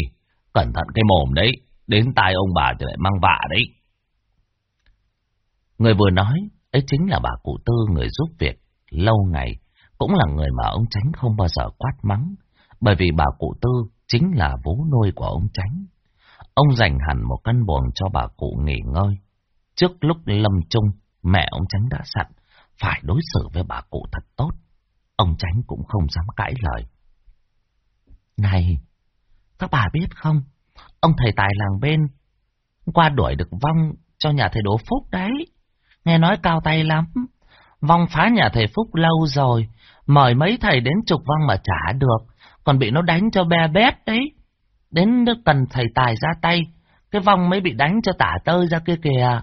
cẩn thận cái mồm đấy, đến tai ông bà thì lại mang vạ đấy.
Người vừa nói, ấy chính là bà cụ tư người giúp việc, lâu ngày, cũng là người mà ông Tránh không bao giờ quát mắng, bởi vì bà cụ tư chính là vú nuôi của ông Tránh. Ông dành hẳn một căn buồng cho bà cụ nghỉ ngơi. Trước lúc lâm chung, mẹ ông Tránh đã sẵn, phải đối xử với bà cụ thật tốt. Ông Tránh cũng không dám cãi lời. Này, các bà biết không, ông thầy tài làng bên qua đuổi được vong cho nhà thầy Đỗ Phúc đấy. Nghe nói cao tay lắm. Vong phá nhà thầy Phúc lâu rồi, mời mấy thầy đến trục vong mà trả được, còn bị nó đánh cho be bét đấy. Đến nước cần thầy tài ra tay, cái vong mới bị đánh cho tả tơi ra kia kìa.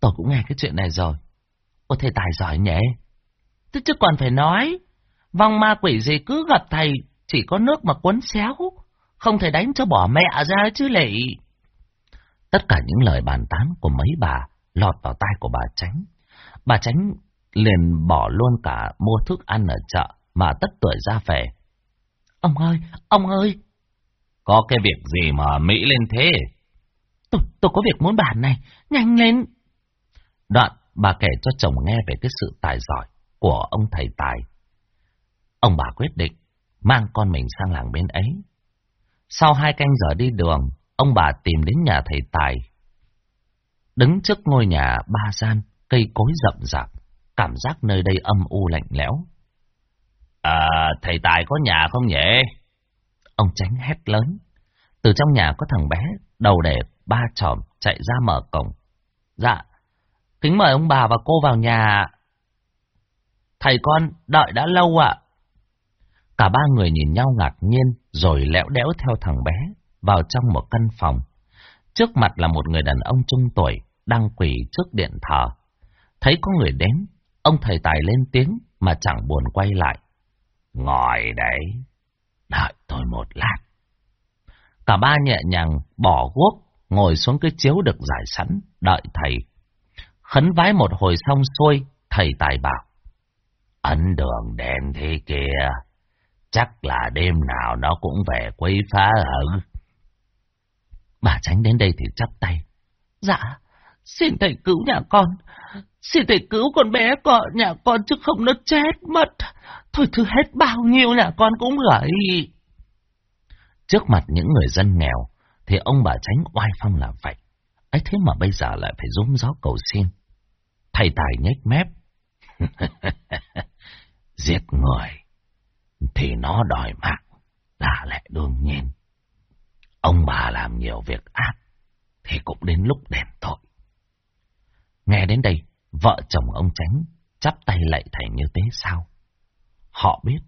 Tôi cũng nghe cái chuyện này rồi. Ô thầy tài giỏi nhỉ? Thế chứ còn phải nói, vong ma quỷ gì cứ gặp thầy chỉ có nước mà cuốn xéo, không thể đánh cho bỏ mẹ ra chứ lệ. Tất cả những lời bàn tán của mấy bà lọt vào tai của bà Tránh. Bà Tránh liền bỏ luôn cả mua thức ăn ở chợ mà tất tuổi ra về. Ông ơi, ông ơi!
Có cái việc gì mà Mỹ lên thế?
Tôi, tôi có việc muốn bàn này, nhanh lên! Đoạn, bà kể cho chồng nghe về cái sự tài giỏi của ông thầy tài. Ông bà quyết định mang con mình sang làng bên ấy. Sau hai canh giờ đi đường, ông bà tìm đến nhà thầy Tài. Đứng trước ngôi nhà ba gian, cây cối rậm rạp, cảm giác nơi đây âm u lạnh lẽo.
À, thầy Tài có nhà không nhỉ?
Ông tránh hét lớn. Từ trong nhà có thằng bé, đầu để ba tròm, chạy ra mở cổng. Dạ, kính mời ông bà và cô vào nhà. Thầy con, đợi đã lâu ạ. Cả ba người nhìn nhau ngạc nhiên, rồi lẽo đẽo theo thằng bé, vào trong một căn phòng. Trước mặt là một người đàn ông trung tuổi, đang quỳ trước điện thờ. Thấy có người đến, ông thầy tài lên tiếng mà chẳng buồn quay lại.
Ngồi đấy, đợi tôi một lát.
Cả ba nhẹ nhàng bỏ guốc, ngồi xuống cái chiếu được giải sẵn, đợi thầy. Khấn vái một hồi xong xuôi, thầy tài bảo.
Ấn đường đèn thế kia, chắc là đêm nào nó cũng về quấy phá hử.
Bà tránh đến đây thì chắp tay. Dạ, xin thầy cứu nhà con. Xin thầy cứu con bé con nhà con chứ không nó chết mất. Thôi thứ hết bao nhiêu nhà con cũng gửi. Trước mặt những người dân nghèo thì ông bà tránh oai phong là vậy. ấy thế mà bây giờ lại phải rúm gió cầu xin. Thầy Tài nhếch mép.
Giết người thì nó đòi mạng là lẽ đương nhiên. Ông bà làm nhiều việc ác thì cũng đến lúc đền tội.
Nghe đến đây, vợ chồng ông Tránh chắp tay lạy thầy như thế sao? Họ biết,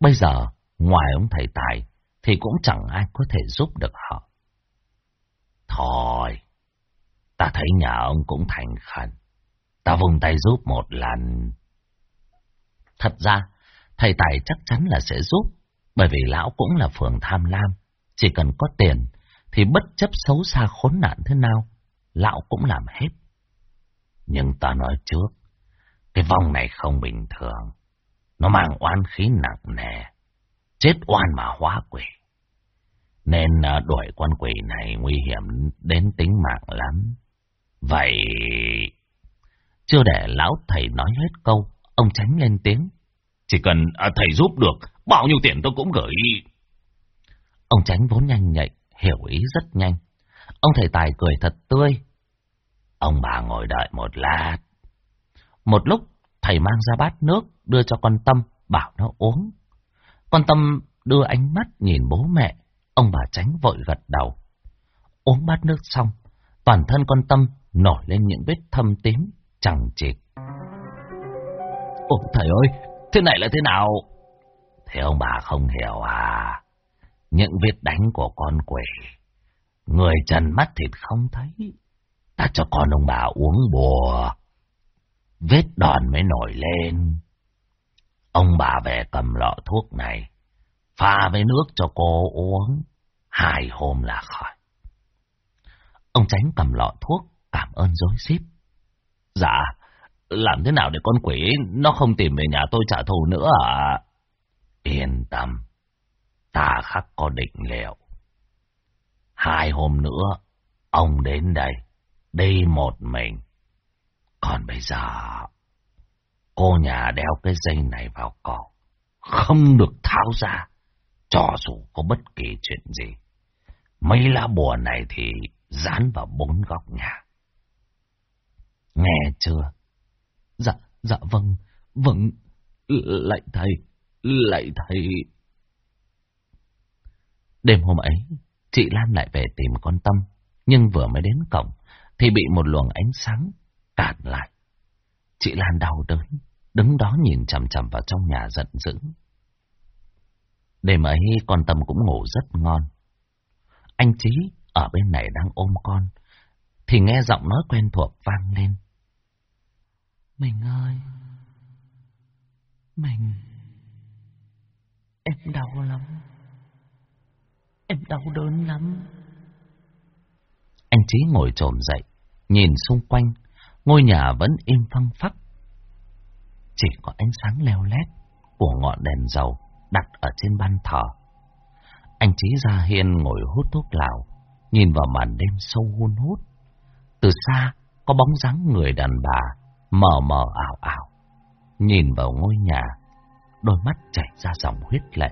bây giờ ngoài ông thầy Tài thì cũng chẳng ai có thể giúp được họ.
Thôi, ta thấy nhà ông cũng thành khẩn. Ta vùng tay giúp một lần.
Thật ra, thầy Tài chắc chắn là sẽ giúp, bởi vì lão cũng là phường tham lam. Chỉ cần có tiền, thì bất chấp xấu xa khốn nạn thế nào, lão cũng làm hết.
Nhưng ta nói trước, cái vong này không bình thường. Nó mang oán khí nặng nề, chết oan mà hóa quỷ. Nên à, đuổi con quỷ này nguy hiểm đến tính mạng lắm. Vậy...
Chưa để lão thầy nói hết câu, ông tránh lên tiếng.
Chỉ cần à, thầy giúp được, bao nhiêu tiền tôi cũng gửi.
Ông tránh vốn nhanh nhạy, hiểu ý rất nhanh. Ông thầy Tài cười thật tươi.
Ông bà ngồi đợi một lát.
Một lúc, thầy mang ra bát nước, đưa cho con Tâm, bảo nó uống. Con Tâm đưa ánh mắt nhìn bố mẹ, ông bà tránh vội gật đầu. Uống bát nước xong, toàn thân con Tâm nổi lên những vết thâm tím, chẳng chịt.
Ôi thầy ơi, thế này là thế nào?
Thế ông bà không hiểu à? Những vết đánh của con quỷ, người trần mắt thịt không thấy. Ta cho con ông bà uống bùa. Vết đòn mới nổi lên. Ông bà về cầm lọ thuốc này, pha với nước cho cô uống. Hai hôm là khỏi. Ông tránh cầm lọ thuốc, cảm ơn dối xíp.
Dạ, làm thế nào để con quỷ nó không tìm về nhà tôi trả thù nữa à?
Yên tâm, ta khắc có định liệu. Hai hôm nữa, ông đến đây, đi một mình. Còn bây giờ, cô nhà đeo cái dây này vào cổ, không được tháo ra, cho dù có bất kỳ chuyện gì. Mấy lá bùa này thì dán vào bốn góc nhà. Nghe chưa?
Dạ, dạ vâng, vâng, lạy thầy, lạy thầy.
Đêm hôm ấy, chị Lan lại về tìm con Tâm, nhưng vừa mới đến cổng, thì bị một luồng ánh sáng cản lại. Chị Lan đau đớn, đứng đó nhìn chằm chằm vào trong nhà giận dữ. Đêm ấy con Tâm cũng ngủ rất ngon. Anh Trí ở bên này đang ôm con, thì nghe giọng nói quen thuộc vang lên.
Mình ơi, mình, em đau lắm, em đau đớn lắm.
Anh Trí ngồi trồm dậy, nhìn xung quanh, ngôi nhà vẫn im phăng phắc. Chỉ có ánh sáng leo lét của ngọn đèn dầu đặt ở trên ban thờ. Anh Trí gia hiên ngồi hút thuốc lào, nhìn vào màn đêm sâu hun hút. Từ xa, có bóng dáng người đàn bà, mờ mờ ảo ảo. Nhìn vào ngôi nhà, đôi mắt chảy ra dòng huyết lệ.